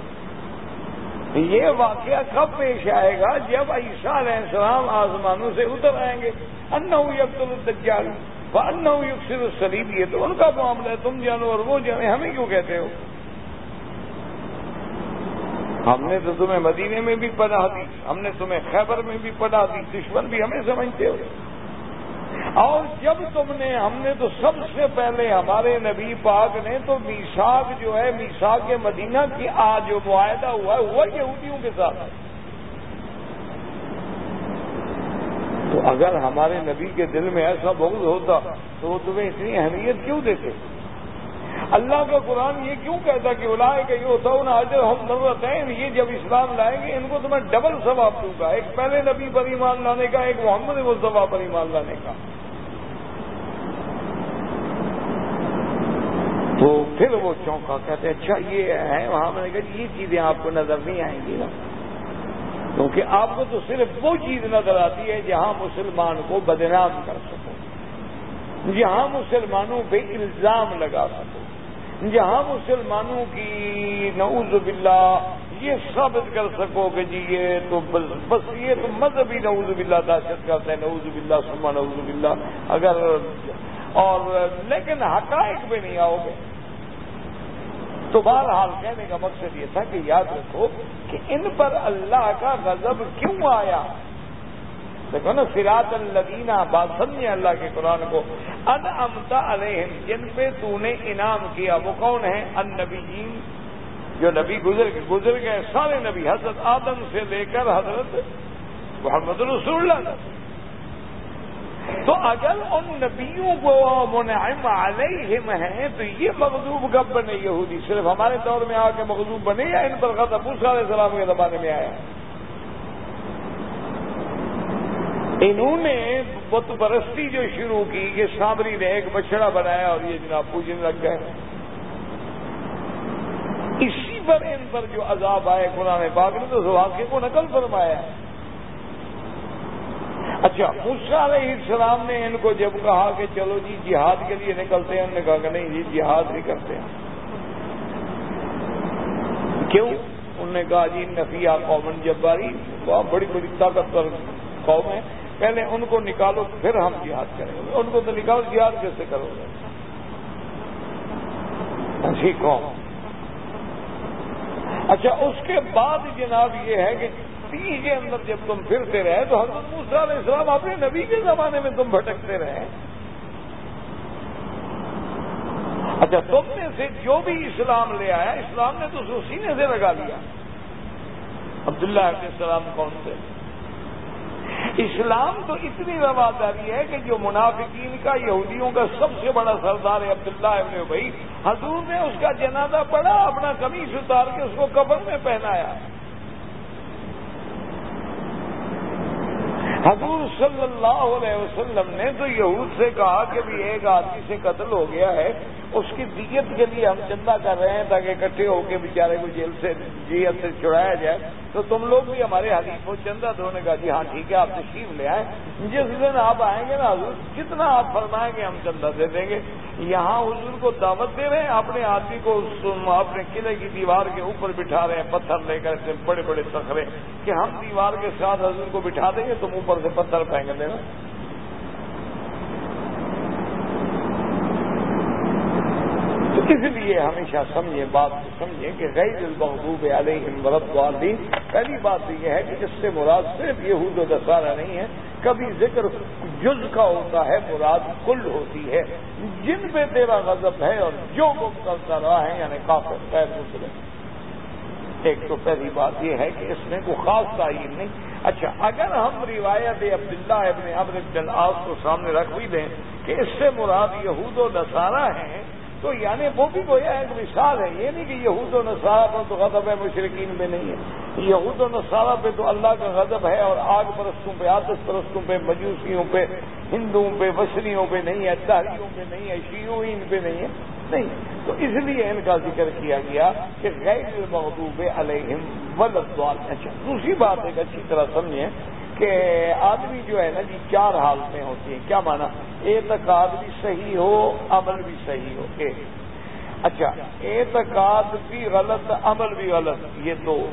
یہ واقعہ کب پیش آئے گا جب عیسیٰ علیہ السلام آسمانوں سے اتر آئیں گے؟ ان عبد الدجال۔ یوکسر سلیب یہ تو ان کا معاملہ ہے، تم جانو اور وہ جانے ہمیں کیوں کہتے ہو؟ ہم نے تو تمہیں مدینے میں بھی پڑھا دی، ہم نے تمہیں خیبر میں بھی پڑھا دی، دشمن بھی ہمیں سمجھتے ہو۔ اور جب تم نے، ہم نے تو سب سے پہلے ہمارے نبی پاک نے تو میساک جو ہے میساک مدینہ کی آج جو معاہدہ ہوا ہے ہوا یہودیوں کے ساتھ۔ اگر ہمارے نبی کے دل میں ایسا بغض ہوتا تو وہ تمہیں اتنی اہمیت کیوں دیتے؟ اللہ کا قرآن یہ کیوں کہتا کہ بلائے کہ یہ ہوتا ہوں حاضر ہم ضرورت ہے یہ جب اسلام لائیں گے ان کو تو میں ڈبل ثواب دوں گا، ایک پہلے نبی پر ایمان لانے کا، ایک محمد مصطفیٰ پر ایمان لانے کا۔ تو پھر وہ چونکا کہتے ہیں اچھا یہ ہے وہاں میں نے کہا جی، یہ چیزیں آپ کو نظر نہیں آئیں گی نا۔ کیونکہ آپ کو تو صرف وہ چیز نظر آتی ہے جہاں مسلمان کو بدنام کر سکو، جہاں مسلمانوں پہ الزام لگا سکو، جہاں مسلمانوں کی نعوذ باللہ یہ ثابت کر سکو کہ جی یہ تو بس یہ تو مذہبی نعوذ باللہ، دہشت کرتے ہیں نعوذ باللہ سما نعوذ باللہ، اگر اور لیکن حقائق بھی نہیں آؤ گے۔ تو بہرحال کہنے کا مقصد یہ تھا کہ یاد رکھو کہ ان پر اللہ کا غضب کیوں آیا؟ دیکھو نا سراط الدینہ بات اللہ کے قرآن کو، ان امتا علیہم جن پہ تو نے انعام کیا۔ وہ کون ہے ان نبی جو نبی گزر گزر گئے سارے نبی، حضرت آدم سے لے کر حضرت محمد رسول اللہ تو اگر ان نبیوں کو منعم علیہم ہیں، تو یہ مغضوب کب بنے یہودی، صرف ہمارے دور میں آ کے مغضوب بنے یا ان پر خط ابو علیہ السلام کے زمانے میں آیا۔ انہوں نے بت پرستی جو شروع کی کہ سامری نے ایک بچڑا بنایا اور یہ جناب پوجنے لگ گئے۔ اسی پر ان پر جو عذاب آئے، قرآن پاک نے تو واقعے کو نقل فرمایا۔ اچھا۔ موسا علیہ السلام نے ان کو جب کہا کہ چلو جی جہاد کے لیے نکلتے ہیں، انہوں نے کہا کہ نہیں جی جہاد نہیں کرتے۔ ہیں کیوں؟ انہوں نے کہا جی نفیہ قومن جباری بہت بڑی بڑی طاقتور قوم ہے پہلے ان کو نکالو، پھر ہم جہاد کریں گے۔ ان کو تو نکالو جہاد کیسے کرو گے؟ قوم۔ اچھا اس کے بعد جناب یہ ہے کہ تی کے اندر جب تم پھرتے رہے تو حضرت موسیٰ علیہ السلام اپنے نبی کے زمانے میں تم بھٹکتے رہے۔ اچھا تم نے سے جو بھی اسلام لے آیا، اسلام نے تو سینے سے لگا لیا۔ عبداللہ علیہ السلام کون سے اسلام تو اتنی رواداری ہے کہ جو منافقین کا، یہودیوں کا سب سے بڑا سردار ہے عبداللہ ابن بھائی حضور نے اس کا جنازہ پڑا، اپنا کمیز اتار کے اس کو قبر میں پہنایا۔ حضور صلی اللہ علیہ وسلم نے تو یہود سے کہا کہ بھی ایک آدمی سے قتل ہو گیا ہے اس کی دیت کے لیے ہم چندہ کر رہے ہیں تاکہ اکٹھے ہو کے بیچارے کو جیل سے جیت سے چھڑایا جائے۔ تو تم لوگ بھی ہمارے حدیث کو چندہ دو نے کہا جی ہاں ٹھیک ہے، آپ تشریف لے آئیں۔ جس دن آپ آئیں گے نا حضور جتنا آپ فرمائیں گے ہم چندہ دے دیں گے۔ یہاں حضور کو دعوت دے رہے ہیں، اپنے آدمی کو اپنے قلعے کی دیوار کے اوپر بٹھا رہے ہیں، پتھر لے کر بڑے بڑے سخرے کہ ہم دیوار کے ساتھ حضور کو بٹھا دیں گے، تم اوپر سے پتھر پھینک دینا۔ اس لیے ہمیشہ سمجھیں، بات کو سمجھیں کہ غیر المحبوب علیہ مرد والی پہلی بات یہ ہے کہ اس سے مراد صرف یہود و دسارہ نہیں ہے، کبھی ذکر جز کا ہوتا ہے، مراد کل ہوتی ہے۔ جن پہ تیرا غضب ہے اور جو گم کرتا رہا ہے یعنی کافی خیر مسلم۔ ایک تو پہلی بات یہ ہے کہ اس میں کوئی خاص تعین نہیں۔ اچھا اگر ہم روایت عبداللہ ابن ابن العاص کو سامنے رکھ بھی دیں کہ اس سے مراد یہود و نصارہ ہیں تو یعنی وہ بھی گویا ایک مثال ہے، یہ نہیں کہ یہود و نصارہ پر تو غضب ہے مشرقین میں نہیں ہے۔ یہود و نصارہ پہ تو اللہ کا غضب ہے اور آگ پرستوں پہ، آتش پرستوں پہ، مجوسیوں پہ، ہندوؤں پہ وسریوں پہ نہیں ہے تاریوں پہ نہیں ہے شیوئین پہ نہیں ہے، نہیں تو اس لیے ان کا ذکر کیا گیا کہ غیر محبوب علیہم ولدوال اچھا دوسری بات ایک اچھی طرح سمجھیں۔ کہ آدمی جو ہے نا جی چار حالتیں ہوتی ہیں۔ کیا مانا؟ اعتقاد بھی صحیح ہو، عمل بھی صحیح ہو۔ ایک اچھا اعتقاد بھی غلط، عمل بھی غلط، یہ دو۔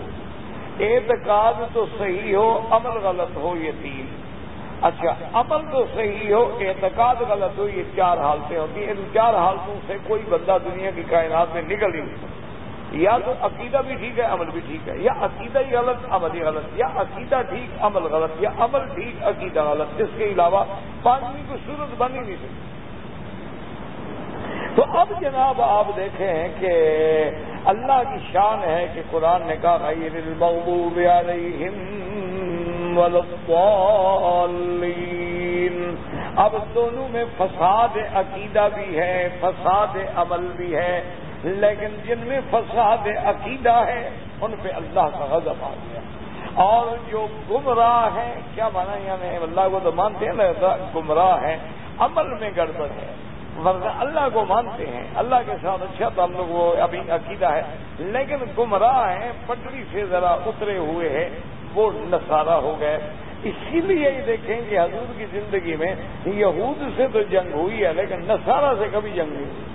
اعتقاد تو صحیح ہو، عمل غلط ہو، یہ تین۔ اچھا عمل تو صحیح ہو اعتقاد غلط ہو، یہ چار حالتیں ہوتی ہیں۔ ان چار حالتوں سے کوئی بندہ دنیا کی کائنات میں نکل ہی نہیں سکتا۔ یا تو عقیدہ بھی ٹھیک ہے، عمل بھی ٹھیک ہے، یا عقیدہ ہی غلط، عمل ہی غلط، یا عقیدہ ٹھیک، عمل غلط، یا عمل ٹھیک، عقیدہ غلط، اس کے علاوہ پانچویں کو صورت بن ہی نہیں سکتی۔ تو اب جناب آپ دیکھیں کہ اللہ کی شان ہے کہ قرآن نے کہا، غیر المغضوب علیہم والضالین اب دونوں میں فساد عقیدہ بھی ہے، فساد عمل بھی ہے۔ لیکن جن میں فساد عقیدہ ہے، ان پہ اللہ کا غضب آ گیا۔ اور جو گمراہ ہیں، کیا مانا یعنی اللہ کو تو مانتے ہیں نا گمراہ ہیں عمل میں گڑبڑ ہے۔ ورنہ اللہ کو مانتے ہیں، اللہ کے ساتھ اچھا تعلق وہ ابھی عقیدہ ہے۔ لیکن گمراہ ہیں پٹری سے ذرا اترے ہوئے ہیں، وہ نصارہ ہو گئے۔ اسی لیے یہ دیکھیں کہ حضور کی زندگی میں یہود سے تو جنگ ہوئی ہے، لیکن نصارہ سے کبھی جنگ نہیں ہوئی۔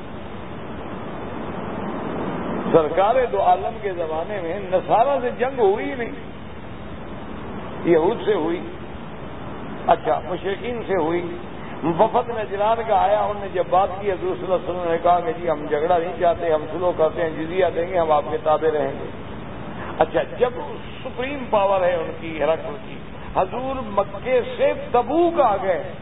سرکار دو عالم کے زمانے میں نصارہ سے جنگ ہوئی ہی نہیں۔ یہود سے ہوئی۔ اچھا مشرقین سے ہوئی۔ وفد میں جلال کا آیا، انہوں نے جب بات کی، حضور صلی اللہ علیہ وسلم نے کہا کہ جی ہم جھگڑا نہیں چاہتے، ہم سلو کرتے ہیں، جزیہ دیں گے، ہم آپ کے تابع رہیں گے۔ اچھا جب سپریم پاور ہے ان کی رقم کی حضور مکے سے تبوک آ گئے۔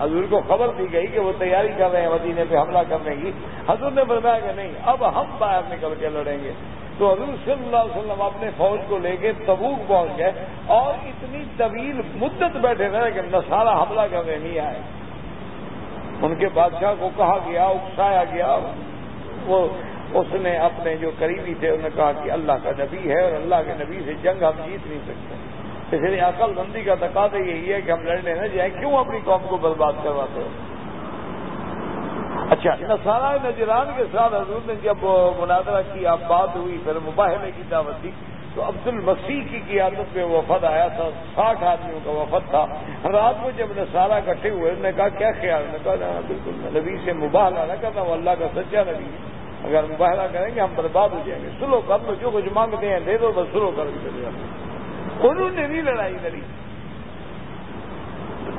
حضور کو خبر دی گئی کہ وہ تیاری کر رہے ہیں، مدینے پہ حملہ کرنے کی حضور نے بتایا کہ نہیں، اب ہم باہر نکل کے لڑیں گے۔ تو حضور صلی اللہ علیہ وسلم اپنے فوج کو لے کے تبوک پہنچ گئے اور اتنی طویل مدت بیٹھے رہے کہ نسارا حملہ کرنے نہیں آئے۔ ان کے بادشاہ کو کہا گیا، اکسایا گیا۔ وہ، اس نے اپنے جو قریبی تھے، انہوں نے کہا کہ اللہ کا نبی ہے اور اللہ کے نبی سے جنگ ہم جیت نہیں سکتے۔ لیے عقل بندی کا تقاضا یہی ہے کہ ہم لڑنے نہ جائیں، کیوں اپنی قوم کو برباد کرواتے ہو اچھا نسارا نجران کے ساتھ حضور نے جب مناظرہ کی اب بات ہوئی، پھر مباحلے کی دعوت دی، تو عبد المسیح کی قیادت میں وفد آیا تھا، ساٹھ آدمیوں کا وفد تھا۔ رات کو جب نسارا کٹھے ہوئے، انہوں نے کہا، کیا خیال؟ نے کہا بالکل نبی سے مباہلا نہ کرتا ہوں، اللہ کا سچا نبی ہے۔ اگر مباہلا کریں گے، ہم برباد ہو جائیں گے۔ سلو کر لو جو کچھ مانگتے ہیں، دے دو، بس سلو کر کے چلے جاتے انہوں نے بھی لڑائی لڑی۔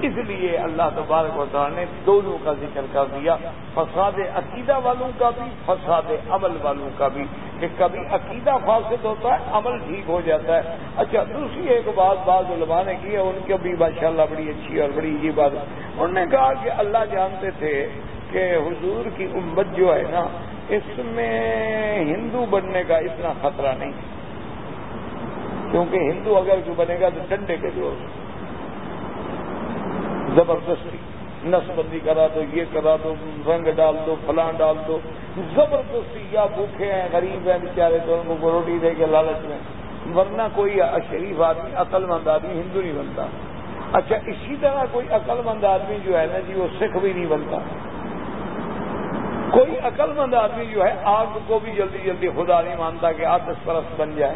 اس لیے اللہ تبارک و تعالیٰ نے دونوں کا ذکر کر دیا، فساد عقیدہ والوں کا بھی، فساد عمل والوں کا بھی، کہ کبھی عقیدہ فاسد ہوتا ہے، عمل ٹھیک ہو جاتا ہے۔ اچھا دوسری ایک بات بعض علماء نے کی ہے، ان کی بھی ماشاء اللہ بڑی اچھی اور بڑی یہ بات۔ انہوں نے کہا کہ اللہ جانتے تھے کہ حضور کی امت جو ہے نا، اس میں ہندو بننے کا اتنا خطرہ نہیں۔ کیونکہ ہندو اگر جو بنے گا تو ڈنڈے کے جو زبردستی۔ نس بندی کرا دو، یہ کرا دو، رنگ ڈال دو فلاں ڈال دو۔ زبردستی، یا بھوکھے ہیں، غریب ہیں بیچارے تو ان کو روٹی دے کے لالچ میں۔ ورنہ کوئی شریف آدمی عقل مند آدمی ہندو نہیں بنتا۔ اچھا اسی طرح کوئی عقل مند آدمی جو ہے نا جی وہ سکھ بھی نہیں بنتا۔ کوئی عقل مند آدمی جو ہے، آگ کو بھی جلدی جلدی خدا نہیں مانتا کہ آتش پرست بن جائے۔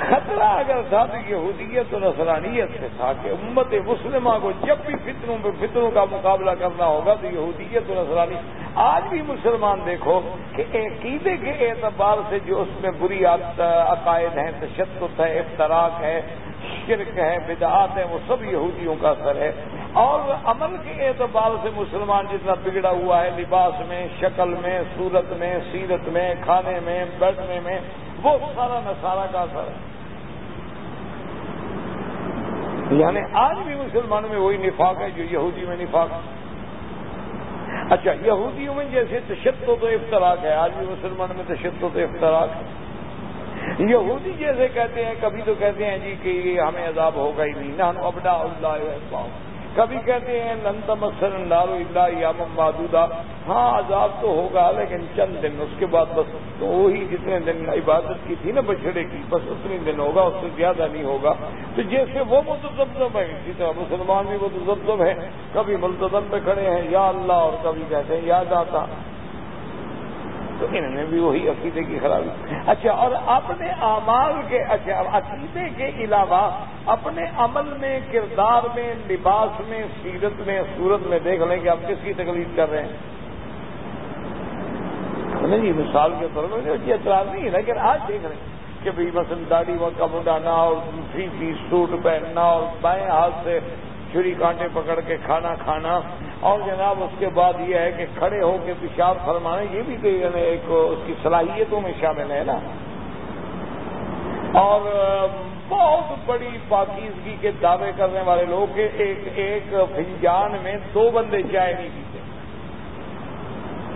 خطرہ اگر تھا تو یہودیت و نصرانیت سے تھا کہ امت مسلمہ کو جب بھی فطروں پہ فطروں کا مقابلہ کرنا ہوگا تو یہودیت و نصرانی آج بھی مسلمان دیکھو کہ عقیدے کے اعتبار سے جو اس میں بری عقائد ہیں، تشدد ہے افطراک ہے، شرک ہے، بدعات ہے وہ سب یہودیوں کا اثر ہے۔ اور عمل کے اعتبار سے مسلمان جتنا بگڑا ہوا ہے، لباس میں، شکل میں، صورت میں، سیرت میں، کھانے میں، بیٹھنے میں وہ سارا نسارا کا اثر ہے یعنی آج بھی مسلمانوں میں وہی نفاق ہے جو یہودی میں نفاق اچھا یہودیوں میں جیسے تشدد تو افطراک ہے، آج بھی مسلمانوں میں تشدد تو افطراک ہے۔ یہودی جیسے کہتے ہیں، کبھی تو کہتے ہیں جی کہ ہمیں عذاب ہوگا ہی نہیں۔ نہ ابدا اللہ کبھی کہتے ہیں لنت مسر نارو اللہ یام بادودا ہاں عذاب تو ہوگا، لیکن چند دن، اس کے بعد بس تو وہی جتنے دن عبادت کی تھی نا بچڑے کی، بس اتنے دن ہوگا، اس سے زیادہ نہیں ہوگا۔ تو جیسے وہ متضب ہے اسی طرح مسلمان بھی متضب ہے کبھی ملتظم پہ کھڑے ہیں، یا اللہ، اور کبھی کہتے ہیں یاد آتا تو انہوں نے بھی وہی عقیدے کی خرابی۔ اچھا اور اپنے اعمال کے اچھا عقیدے کے علاوہ اپنے عمل میں، کردار میں، لباس میں، سیرت میں، صورت میں دیکھ لیں کہ آپ کس کی تکلیف کر رہے ہیں۔ جی مثال کے طور پر یہ اعتراض نہیں ہے لیکن آج دیکھ رہے ہیں کہ داڑھی و کم اڈانا اور تھری پیس سوٹ پہننا اور بائیں ہاتھ سے چھری کانٹے پکڑ کے کھانا کھانا۔ اور جناب اس کے بعد یہ ہے کہ کھڑے ہو کے پیشاب فرمانے، یہ بھی تو یعنی ایک اس کی صلاحیتوں میں شامل ہے نا۔ اور بہت بڑی پاکیزگی کے دعوے کرنے والے لوگ ایک ایک فنجان میں دو بندے چائے نہیں پیتے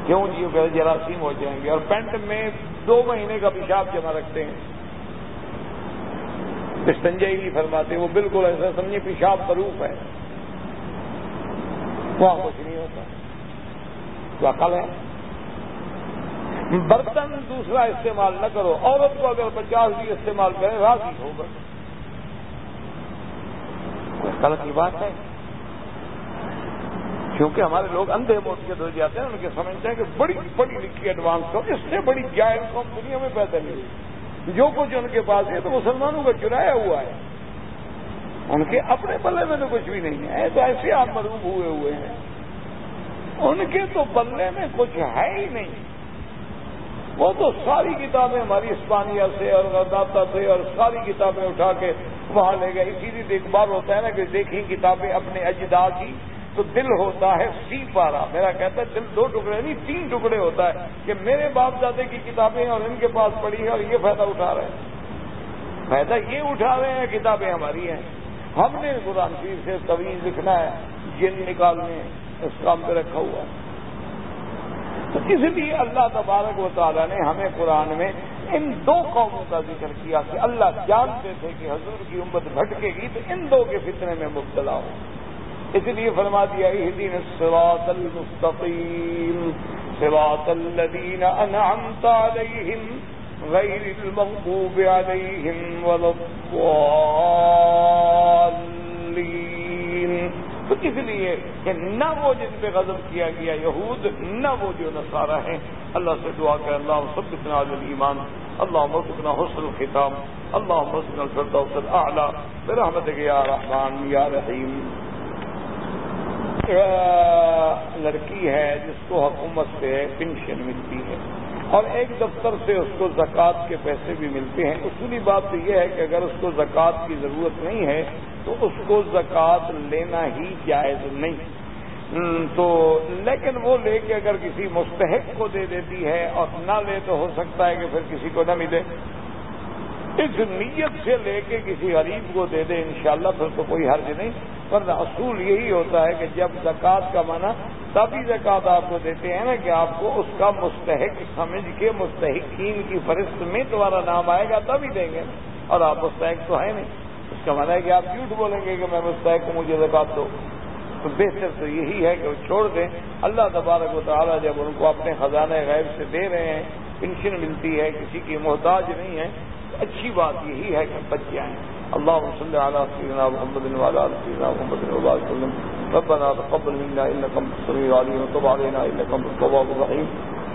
کیوں؟ جی جراثیم ہو جائیں گے۔ اور پینٹ میں دو مہینے کا پیشاب جمع رکھتے ہیں۔ استنجائی نہیں فرماتے وہ بالکل ایسا سمجھے پیشاب پروف ہے۔ وہاں کچھ نہیں ہوتا۔ تو عقل ہے۔ برتن دوسرا استعمال نہ کرو، عورت کو اگر پچاس بھی استعمال کرے، راضی ہوگا کل کی بات ہے؟ کیونکہ ہمارے لوگ اندھے موت کے دھو جاتے ہیں، ان کے سمجھتے ہیں کہ بڑی بڑی لکھی ایڈوانس ہو، اس سے بڑی جائز قوم دنیا میں پیدا نہیں ہوئی۔ جو کچھ ان کے پاس ہے تو مسلمانوں کا چرایا ہوا ہے۔ ان کے اپنے بلے میں تو کچھ بھی نہیں ہے، تو ایسے آپ مروب ہوئے ہوئے ہیں۔ ان کے تو بلے میں کچھ ہے ہی نہیں۔ وہ تو ساری کتابیں ہماری اسپانیہ سے اور غرداتا سے اور ساری کتابیں اٹھا کے وہاں لے گئے۔ اسی لیے ایک بار ہوتا ہے نا کہ دیکھیں کتابیں اپنے اجدا کی تو دل ہوتا ہے سی پارا۔ میرا کہتا ہے دل دو ٹکڑے نہیں، تین ٹکڑے ہوتا ہے کہ میرے باپ دادے کی کتابیں اور ان کے پاس پڑھی ہیں اور یہ فائدہ اٹھا رہے ہیں۔ فائدہ یہ اٹھا رہے ہیں، کتابیں ہماری ہیں۔ ہم نے قرآن پیر سے طویل لکھنا ہے، جن نکالنے، اس کام پہ رکھا ہوا ہے۔ تو اس لیے اللہ تبارک و تعالیٰ نے ہمیں قرآن میں ان دو قوموں کا ذکر کیا کہ اللہ جانتے تھے کہ حضور کی امت بھٹکے گی تو ان دو کے فتنے میں مبتلا ہو۔ اس لیے فرما دیا دین سوات المستقیم سوات الذین انعمت علیہم غیر المغضوب علیہم ولا تو اس لیے کہ نہ وہ جن پہ غضب کیا گیا یہود، نہ وہ جو نصارہ ہیں، اللہ سے دعا کر اللہ سب اتنا ایمان، اللہ مرکنا حسن الخطاب اللہ مرکن الفردوس اعلیٰ برحمت یا رحمان، یا رحیم. لڑکی ہے جس کو حکومت سے پنشن ملتی ہے۔ اور ایک دفتر سے اس کو زکوٰۃ کے پیسے بھی ملتے ہیں۔ اصولی بات تو یہ ہے کہ اگر اس کو زکوٰۃ کی ضرورت نہیں ہے، تو اس کو زکوٰۃ لینا ہی جائز نہیں۔ تو لیکن وہ لے کے اگر کسی مستحق کو دے دیتی ہے اور نہ لے تو ہو سکتا ہے کہ پھر کسی کو نہ ملے۔ اس نیت سے لے کے کسی غریب کو دے دے، انشاءاللہ پھر تو کوئی حرج نہیں۔ ورنہ اصول یہی ہوتا ہے کہ جب زکوٰۃ کا منع تبھی زکوٰۃ آپ کو دیتے ہیں نا کہ آپ کو اس کا مستحق سمجھ کے مستحقین کی فہرست میں تمہارا نام آئے گا، تبھی دیں گے۔ اور آپ مستحق تو ہے نہیں۔ اس کا مانا ہے کہ آپ جھوٹ بولیں گے کہ میں مستحق ہوں، مجھے زکات دو۔ تو بہتر تو یہی ہے کہ وہ چھوڑ دیں۔ اللہ تبارک و تعالیٰ جب ان کو اپنے خزانہ غیب سے دے رہے ہیں، پنشن ملتی ہے، کسی کی محتاج نہیں ہے اچھی بات یہی ہے کہ بچ جائیں۔ اللهم صل على سيدنا محمد وعلى والا سيدنا محمد وبارك وسلم. ربنا تقبل منا انك انت السميع العليم. وتب علينا انك انت التواب الرحيم.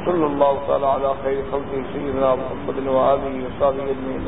صلى الله تعالى على خير خلقه سيدنا محمد وآله وصحبه اجمعين